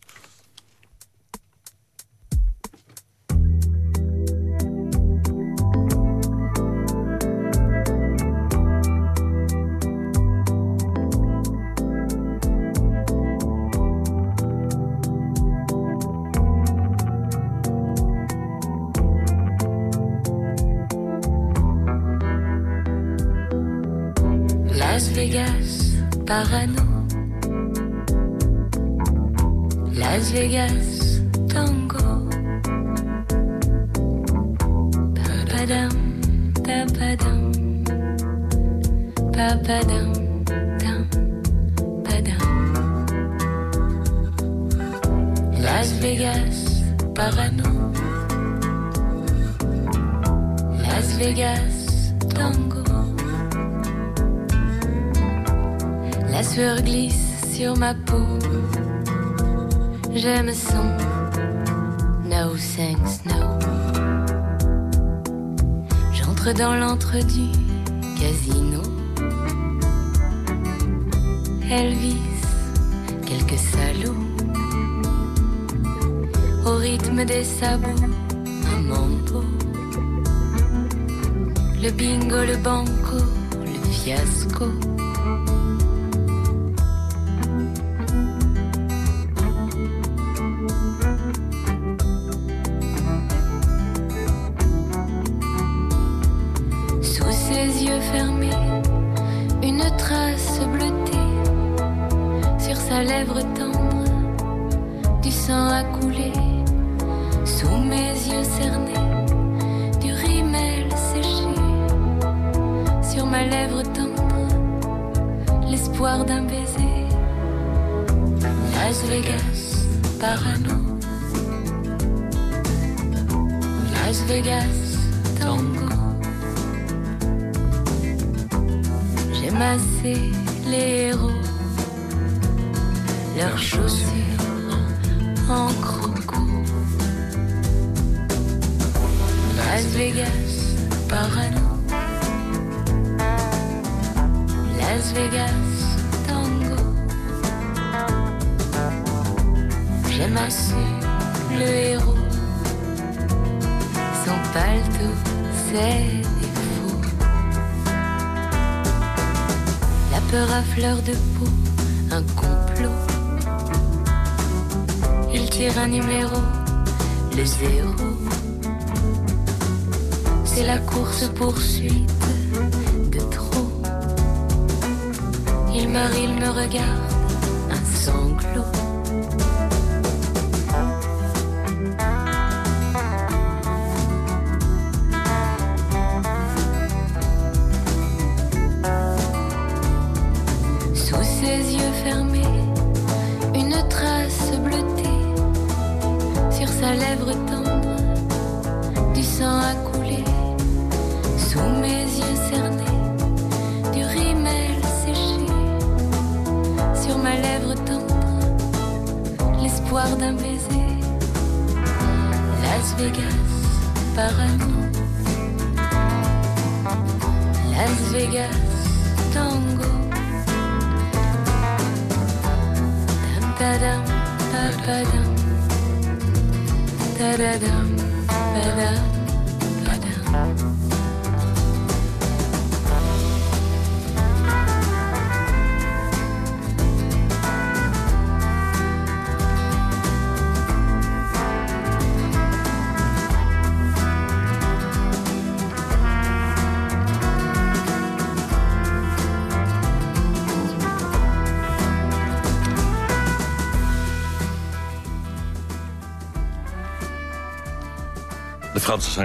Vegas, Parano. Las Vegas, Tango. Papadam, papadam. Papadam, dam, padam. Las Vegas, Parano. Las Vegas, Tango. La sueur glisse sur ma peau. Je me sens no thanks no. Entre dans l'entre du casino. Elvis, quelques salauds. Au rythme des sabots, un mambo. Le bingo, le banco, le fiasco. Sur sa lèvre tendre, du sang a coulé sous mes yeux cernés, du rimel séché sur ma lèvre tendre, l'espoir d'un baiser. Las Vegas, parano. Las Vegas, tango. J'ai massé je suis course-poursuite de trop. Il meurt, il me regarde, parano. Las Vegas, tango. Tapadam. Tadadam, padam, padam.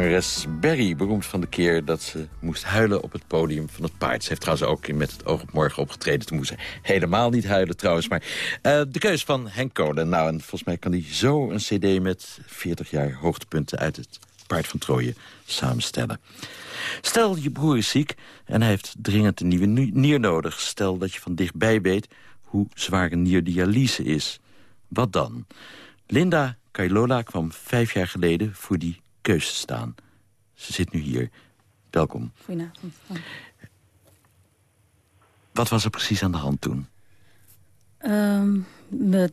Zangeres Berry, beroemd van de keer dat ze moest huilen op het podium van het paard. Ze heeft trouwens ook met het oog op morgen opgetreden. Toen moest ze helemaal niet huilen trouwens. Maar eh, de keus van Henk Kolen. Nou, en volgens mij kan hij zo een cd met 40 jaar hoogtepunten uit het paard van Troje samenstellen. Stel, je broer is ziek en hij heeft dringend een nieuwe ni- nier nodig. Stel dat je van dichtbij weet hoe zwaar een nierdialyse is. Wat dan? Linda Kailola kwam vijf jaar geleden voor die te staan. Ze zit nu hier. Welkom.
Goedenavond.
Wat was er precies aan de hand toen?
Ehm, de,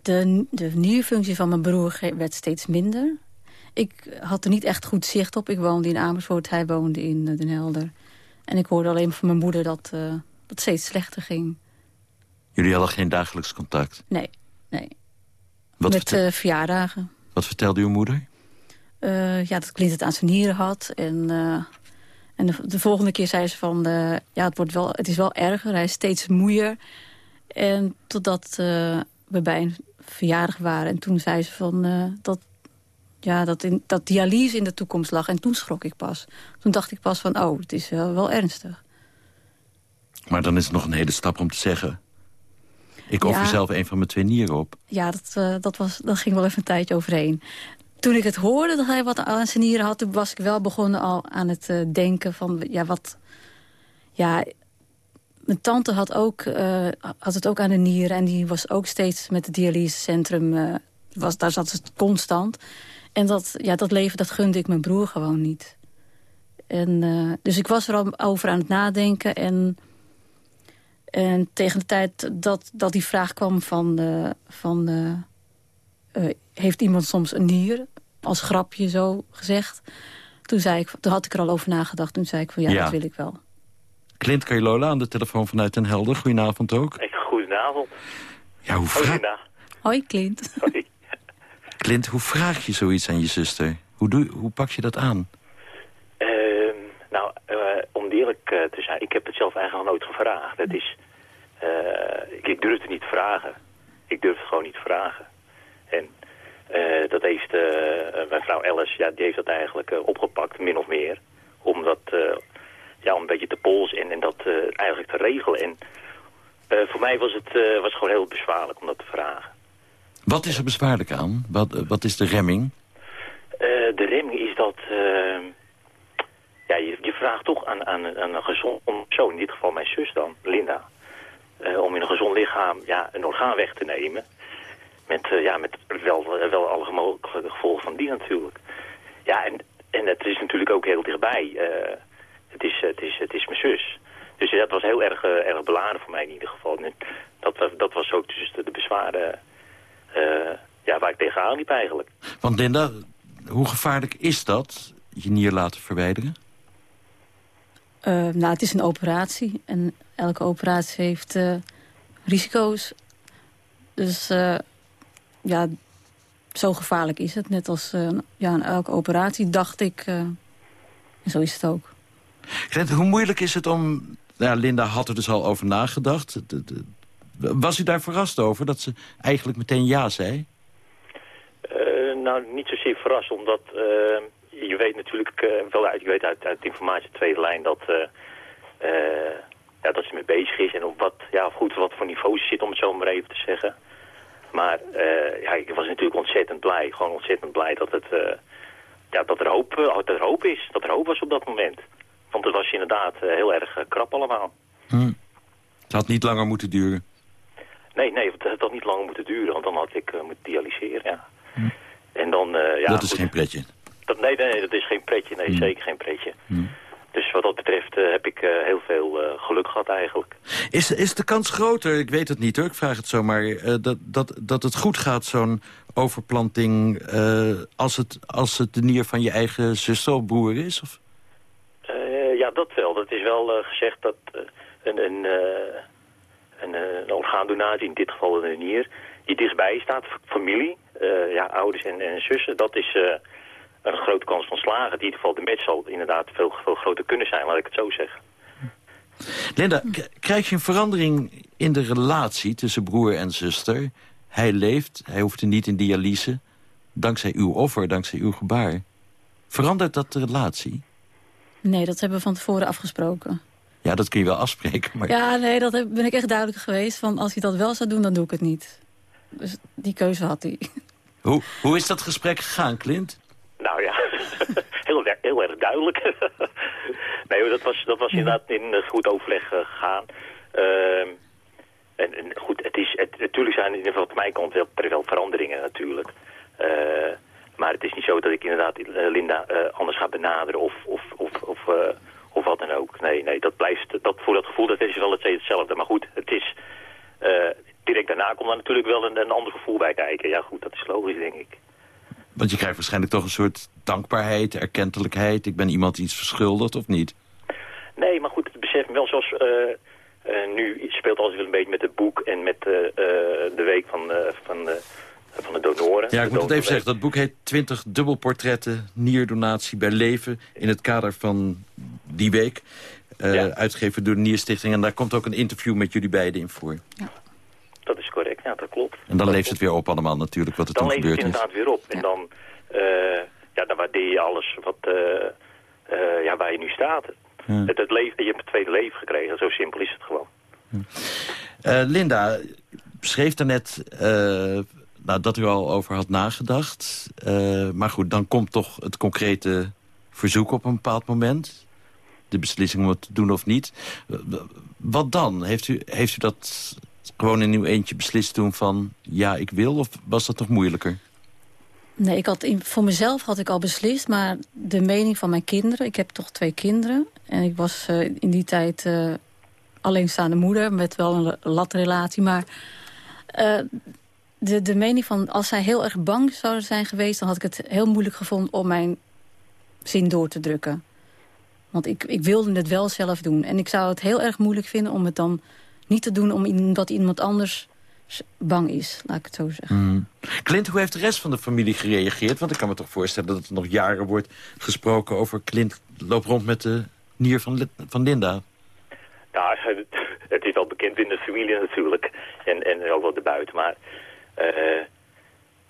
de nierfunctie van mijn broer werd steeds minder. Ik had er niet echt goed zicht op. Ik woonde in Amersfoort, hij woonde in eh, Den Helder. En ik hoorde alleen van mijn moeder dat eh, dat het steeds slechter ging.
Jullie hadden geen dagelijks contact.
Nee, nee.
Wat,
Met eh, verjaardagen.
wat vertelde uw moeder?
Eh, ja, dat Clint het aan zijn nieren had. En, eh, en de, de volgende keer zei ze van... eh, ja, het, wordt wel, het is wel erger, hij is steeds moeier. En totdat we bij een verjaardag waren. En toen zei ze van... dat, ja, dat, in, dat dialyse in de toekomst lag. En toen schrok ik pas. Toen dacht ik pas van, oh, het is wel, wel ernstig.
Maar dan is het nog een hele stap om te zeggen... ik offer
Ja.
zelf een van mijn twee nieren op.
Ja, dat, dat, was, dat ging wel even een tijdje overheen. Toen ik het hoorde dat hij wat aan zijn nieren had... was ik wel begonnen al aan het eh, denken van... ja, wat... Ja, mijn tante had, ook, eh, had het ook aan de nieren... en die was ook steeds met het dialysecentrum... eh, was, daar zat ze constant. En dat, ja, dat leven, dat gunde ik mijn broer gewoon niet. En, dus ik was er al over aan het nadenken. En, en tegen de tijd dat, dat die vraag kwam van... Van eh, heeft iemand soms een nier? Als grapje zo gezegd. Toen, zei ik, toen had ik er al over nagedacht. Toen zei ik van ja,
Ja.
dat wil ik wel.
Clint Carlola aan de telefoon vanuit Den Helder. Goedenavond ook.
Goedenavond.
Ja, hoe
Hoi,
vraag...
Linda.
Hoi, Clint.
Clint, hoe vraag je zoiets aan je zuster? Hoe, doe, hoe pak je dat aan?
Ehm, nou, eh, om eerlijk eh, te zijn, ik heb het zelf eigenlijk nog nooit gevraagd. Het is, eh, ik, ik durf het niet te vragen. Ik durf het gewoon niet te vragen. Eh, dat heeft eh, mijn vrouw Alice, ja, die heeft dat eigenlijk eh, opgepakt, min of meer. Om dat, eh, ja, om een beetje te polsen en, en dat eh, eigenlijk te regelen. En eh, voor mij was het eh, was gewoon heel bezwaarlijk om dat te vragen.
Wat is er bezwaarlijk aan? Wat, eh, wat is de remming?
Eh, de remming is dat... eh, ja, je, je vraagt toch aan, aan, aan een gezond persoon, in dit geval mijn zus dan, Linda... eh, om in een gezond lichaam ja, een orgaan weg te nemen. Met, eh, ja, met wel, wel alle mogelijke gevolgen van die natuurlijk. Ja, en, en het is natuurlijk ook heel dichtbij. Eh, het, is, het, is, het is mijn zus. Dus dat was heel erg, eh, erg beladen voor mij in ieder geval. En dat, was- dat was ook dus de, de bezwaren eh, ja, waar ik tegenaan liep eigenlijk.
Want Linda, hoe gevaarlijk is dat, je nier laten verwijderen?
Eh, nou, het is een operatie. En elke operatie heeft eh, risico's. Dus eh, ja, zo gevaarlijk is het. Net als eh, ja, aan elke operatie dacht ik. eh, en zo is het ook.
Clint, hoe moeilijk is het om... Ja, Linda had er dus al over nagedacht. De- de- was u daar verrast over, dat ze eigenlijk meteen ja zei?
Eh, nou, niet zozeer verrast, omdat je weet natuurlijk eh, wel uit, je weet uit, uit informatie tweede lijn dat, eh, eh, ja, dat ze mee bezig is en op wat, ja, goed, wat voor niveau ze zit, om het zo maar even te zeggen. Maar eh, ja, ik was natuurlijk ontzettend blij, gewoon ontzettend blij dat, het, eh, ja, dat, er hoop, eh, dat er hoop is, dat er hoop was op dat moment. Want het was inderdaad heel erg krap allemaal.
Het had niet langer moeten duren.
Nee, nee, het had niet lang moeten duren, want dan had ik moeten dialyseren, ja. En dan, ja,
dat is
goed.
geen pretje.
Dat, nee, nee, nee, dat is geen pretje. Nee, zeker geen pretje. Dus wat dat betreft eh, heb ik eh, heel veel eh, geluk gehad eigenlijk.
Is, is de kans groter, ik weet het niet hoor, ik vraag het zomaar... eh dat, dat, dat het goed gaat, zo'n overplanting... als, het, als het de nier van je eigen zuster of broer is? Of?
Ja, dat wel. Dat is wel gezegd dat een, een, een, een orgaandonatie, in dit geval een nier, die dichtbij staat, familie, ja, ouders en, en zussen, dat is een grote kans van slagen. In ieder geval de match zal inderdaad veel, veel groter kunnen zijn, laat ik het zo zeggen.
Linda, krijg je een verandering in de relatie tussen broer en zuster? Hij leeft, hij hoeft er niet in dialyse. Dankzij uw offer, dankzij uw gebaar. Verandert dat de relatie?
Nee, dat hebben we van tevoren afgesproken.
Ja, dat kun je wel afspreken, maar...
Ja, nee, dat heb- ben ik echt duidelijk geweest. Van als hij dat wel zou doen, dan doe ik het niet. Dus die keuze had hij.
Hoe, hoe is dat gesprek gegaan, Clint?
Nou ja, heel, erg- heel erg duidelijk. nee, dat was, dat was inderdaad in eh, goed overleg eh, gegaan. Ehm, en, en goed, het is, het, natuurlijk zijn in ieder geval op mijn kant wel, wel veranderingen natuurlijk. Eh, maar het is niet zo dat ik inderdaad Linda anders ga benaderen of, of, of, of, of wat dan ook. Nee, nee, dat blijft, dat, voor dat gevoel dat is wel het hetzelfde. Maar goed, het is, direct daarna komt er natuurlijk wel een, een ander gevoel bij kijken. Ja goed, dat is logisch denk ik.
Want je krijgt waarschijnlijk toch een soort dankbaarheid, erkentelijkheid. Ik ben iemand iets verschuldigd, of niet?
Nee, maar goed, het besef me wel zoals... eh, eh, nu speelt alles wel een beetje met het boek en met eh, de week van, van, van de donoren.
Ja, ik moet het even zeggen. Dat boek heet 20 dubbelportretten nierdonatie bij leven... in het kader van die week. eh, Uitgegeven door de Nierstichting. En daar komt ook een interview met jullie beiden in voor.
Dat is correct, ja, dat klopt.
En dan leeft het weer op allemaal natuurlijk wat er
dan
toen
leeft het
gebeurd is.
inderdaad weer op. En dan, eh, ja, dan waardeer je alles wat, eh, eh, ja, waar je nu staat.
Ja.
Het, het leven, je hebt een tweede leven gekregen, zo simpel is het gewoon.
Linda schreef daarnet nou, dat u al over had nagedacht. Maar goed, dan komt toch het concrete verzoek op een bepaald moment. De beslissing om het te doen of niet. Wat dan? Heeft u, heeft u dat gewoon in uw eentje beslist toen van... ja, ik wil, of was dat nog moeilijker?
Nee, ik had voor mezelf had ik al beslist, maar de mening van mijn kinderen... ik heb toch twee kinderen en ik was uh, in die tijd uh, alleenstaande moeder... met wel een latrelatie, maar uh, de, de mening van... als zij heel erg bang zouden zijn geweest... dan had ik het heel moeilijk gevonden om mijn zin door te drukken. Want ik, ik wilde het wel zelf doen. En ik zou het heel erg moeilijk vinden om het dan niet te doen... omdat iemand anders bang is, laat ik het zo zeggen.
Mm. Clint, hoe heeft de rest van de familie gereageerd? Want ik kan me toch voorstellen dat er nog jaren wordt gesproken over... Clint loopt rond met de nier van, van Linda.
Ja, het is wel bekend in de familie natuurlijk. En, en ook wel erbuiten. Maar uh,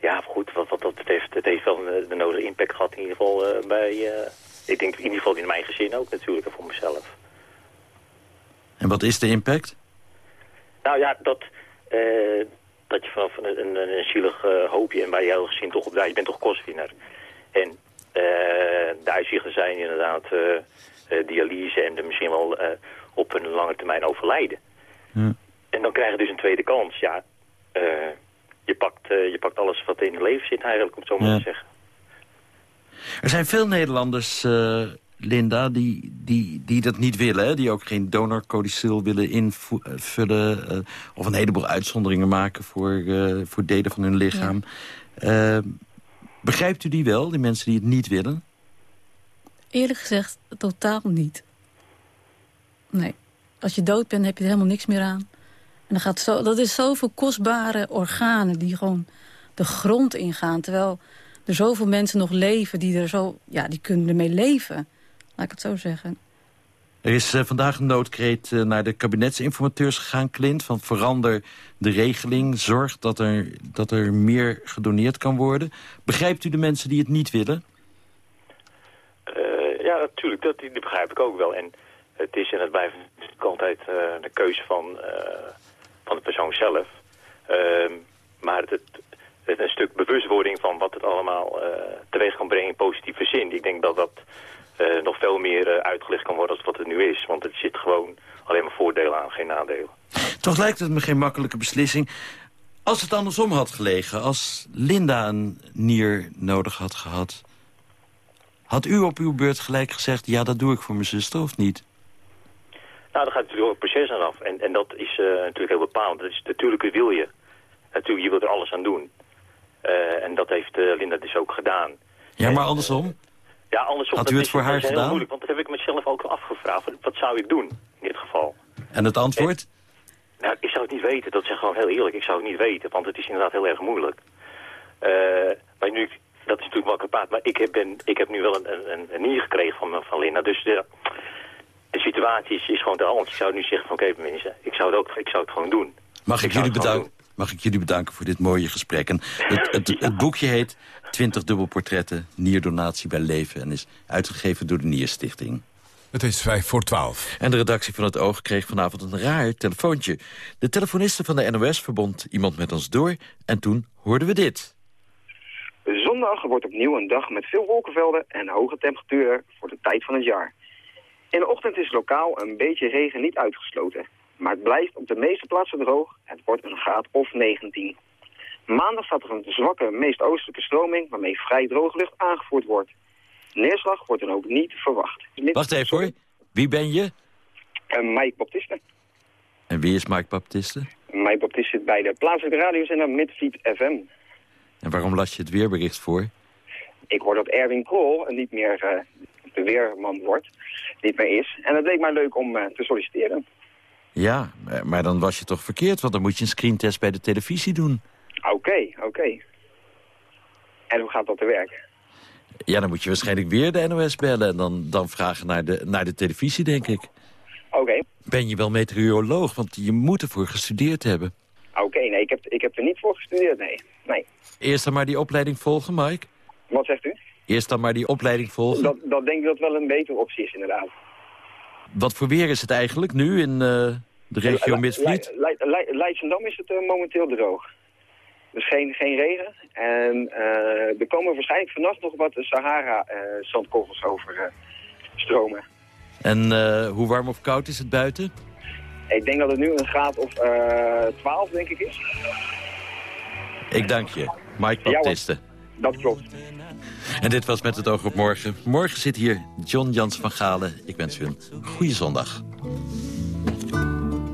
ja, goed, wat, wat dat betreft, het heeft wel een, de nodige impact gehad in ieder geval uh, bij... Uh, ik denk in ieder geval in mijn gezin ook natuurlijk en voor mezelf.
En wat is de impact?
Nou ja, dat, uh, dat je vanaf een, een, een zielig uh, hoopje en bij jouw gezin toch op je bent toch kostwinner. En uh, de zijn inderdaad dialyse en de misschien wel op een lange termijn overlijden.
Ja.
En dan krijg je dus een tweede kans. Ja, je, pakt, je pakt alles wat in het leven zit eigenlijk, om het zo maar ja. te zeggen.
Er zijn veel Nederlanders Linda, die, die, die dat niet willen. Hè? Die ook geen donorcodicil willen invullen. Uh, of een heleboel uitzonderingen maken voor, uh, voor delen van hun lichaam. Ja. Uh, begrijpt u die wel, die mensen die het niet willen?
Eerlijk gezegd, totaal niet. Nee. Als je dood bent, heb je er helemaal niks meer aan. En dan gaat zo, dat is zoveel kostbare organen die gewoon de grond ingaan. Terwijl er zoveel mensen nog leven die er zo, ja, die kunnen ermee leven. Laat ik het zo zeggen.
Er is uh, vandaag een noodkreet uh, naar de kabinetsinformateurs gegaan, Clint... van verander de regeling, zorg dat er, dat er meer gedoneerd kan worden. Begrijpt u de mensen die het niet willen?
Uh, ja, natuurlijk, dat die, die, begrijp ik ook wel. En het is en het blijft natuurlijk altijd de keuze van, van de persoon zelf. Ehm, maar het, het, een stuk bewustwording van wat het allemaal teweeg kan brengen in positieve zin. Ik denk dat dat... Uh, nog veel meer uh, uitgelegd kan worden als wat het nu is. Want het zit gewoon alleen maar voordelen aan, geen nadelen.
Toch lijkt het me geen makkelijke beslissing. Als het andersom had gelegen, als Linda een nier nodig had gehad... had u op uw beurt gelijk gezegd... ja, dat doe ik voor mijn zuster of niet?
Nou, dan gaat natuurlijk ook het proces aan af. En, en dat is uh, natuurlijk heel bepalend. Dat is, natuurlijk wil je. Natuurlijk, je wilt er alles aan doen. en dat heeft Linda dus ook gedaan.
Ja, maar andersom?
Ja, andersom.
Had u het voor haar
dat is
gedaan?
Heel moeilijk, want dat heb ik mezelf ook afgevraagd. Wat zou ik doen in dit geval?
En het antwoord?
En, nou, ik zou het niet weten. Dat is gewoon heel eerlijk. Ik zou het niet weten, want het is inderdaad heel erg moeilijk. Uh, maar nu, dat is natuurlijk wel gepaard. Maar ik heb, ben, ik heb nu wel een, een, een nier gekregen van, van Linda. Dus de, de situatie is, is gewoon te hand. Ik zou nu zeggen van oké okay, mensen, ik zou, het ook, ik zou het gewoon doen.
Mag ik, ik jullie bedanken? Mag ik jullie bedanken voor dit mooie gesprek. En het, het boekje heet 20 dubbelportretten, nierdonatie bij leven... en is uitgegeven door de Nierstichting.
Het is vijf voor twaalf.
En de redactie van het Oog kreeg vanavond een raar telefoontje. De telefoniste van de NOS verbond iemand met ons door... en toen hoorden we dit.
Zondag wordt opnieuw een dag met veel wolkenvelden en hoge temperaturen voor de tijd van het jaar. In de ochtend is lokaal een beetje regen niet uitgesloten. Maar het blijft op de meeste plaatsen droog. Het wordt een graad of 19. Maandag staat er een zwakke, meest oostelijke stroming... waarmee vrij droge lucht aangevoerd wordt. Neerslag wordt dan ook niet verwacht.
Wacht even hoor. Wie ben je?
Uh, Mike Baptiste.
En wie is Mike Baptiste?
Mike Baptiste zit bij de plaatselijke radiozender Midfleet FM.
En waarom las je het weerbericht voor?
Ik hoor dat Erwin Krol niet meer uh, de weerman wordt. Niet meer is. En het leek mij leuk om uh, te solliciteren.
Ja, maar dan was je toch verkeerd, want dan moet je een screentest bij de televisie doen.
En hoe gaat dat te werk?
Ja, dan moet je waarschijnlijk weer de NOS bellen en dan, dan vragen naar de, naar de televisie, denk ik.
Oké. Okay.
Ben je wel meteoroloog, want je moet ervoor gestudeerd hebben.
Oké, okay, nee, ik heb, ik heb er niet voor gestudeerd, nee. nee.
Eerst dan maar die opleiding volgen, Mike.
Wat zegt u?
Eerst dan maar die opleiding volgen.
Dat, dat denk ik dat wel een betere optie is, inderdaad.
Wat voor weer is het eigenlijk nu in uh, de regio Midvliet?
Le Le Le Leidschendam is het uh, momenteel droog. Dus geen, geen regen. En uh, er komen waarschijnlijk vannacht nog wat Sahara-zandkorrels over stromen.
En hoe warm of koud is het buiten?
Ik denk dat het nu een graad of 12, denk ik, is.
Ik dank je. Mike Baptiste.
Dat klopt.
En dit was Met het oog op morgen. Morgen zit hier John Jans van Galen. Ik wens u een goede zondag.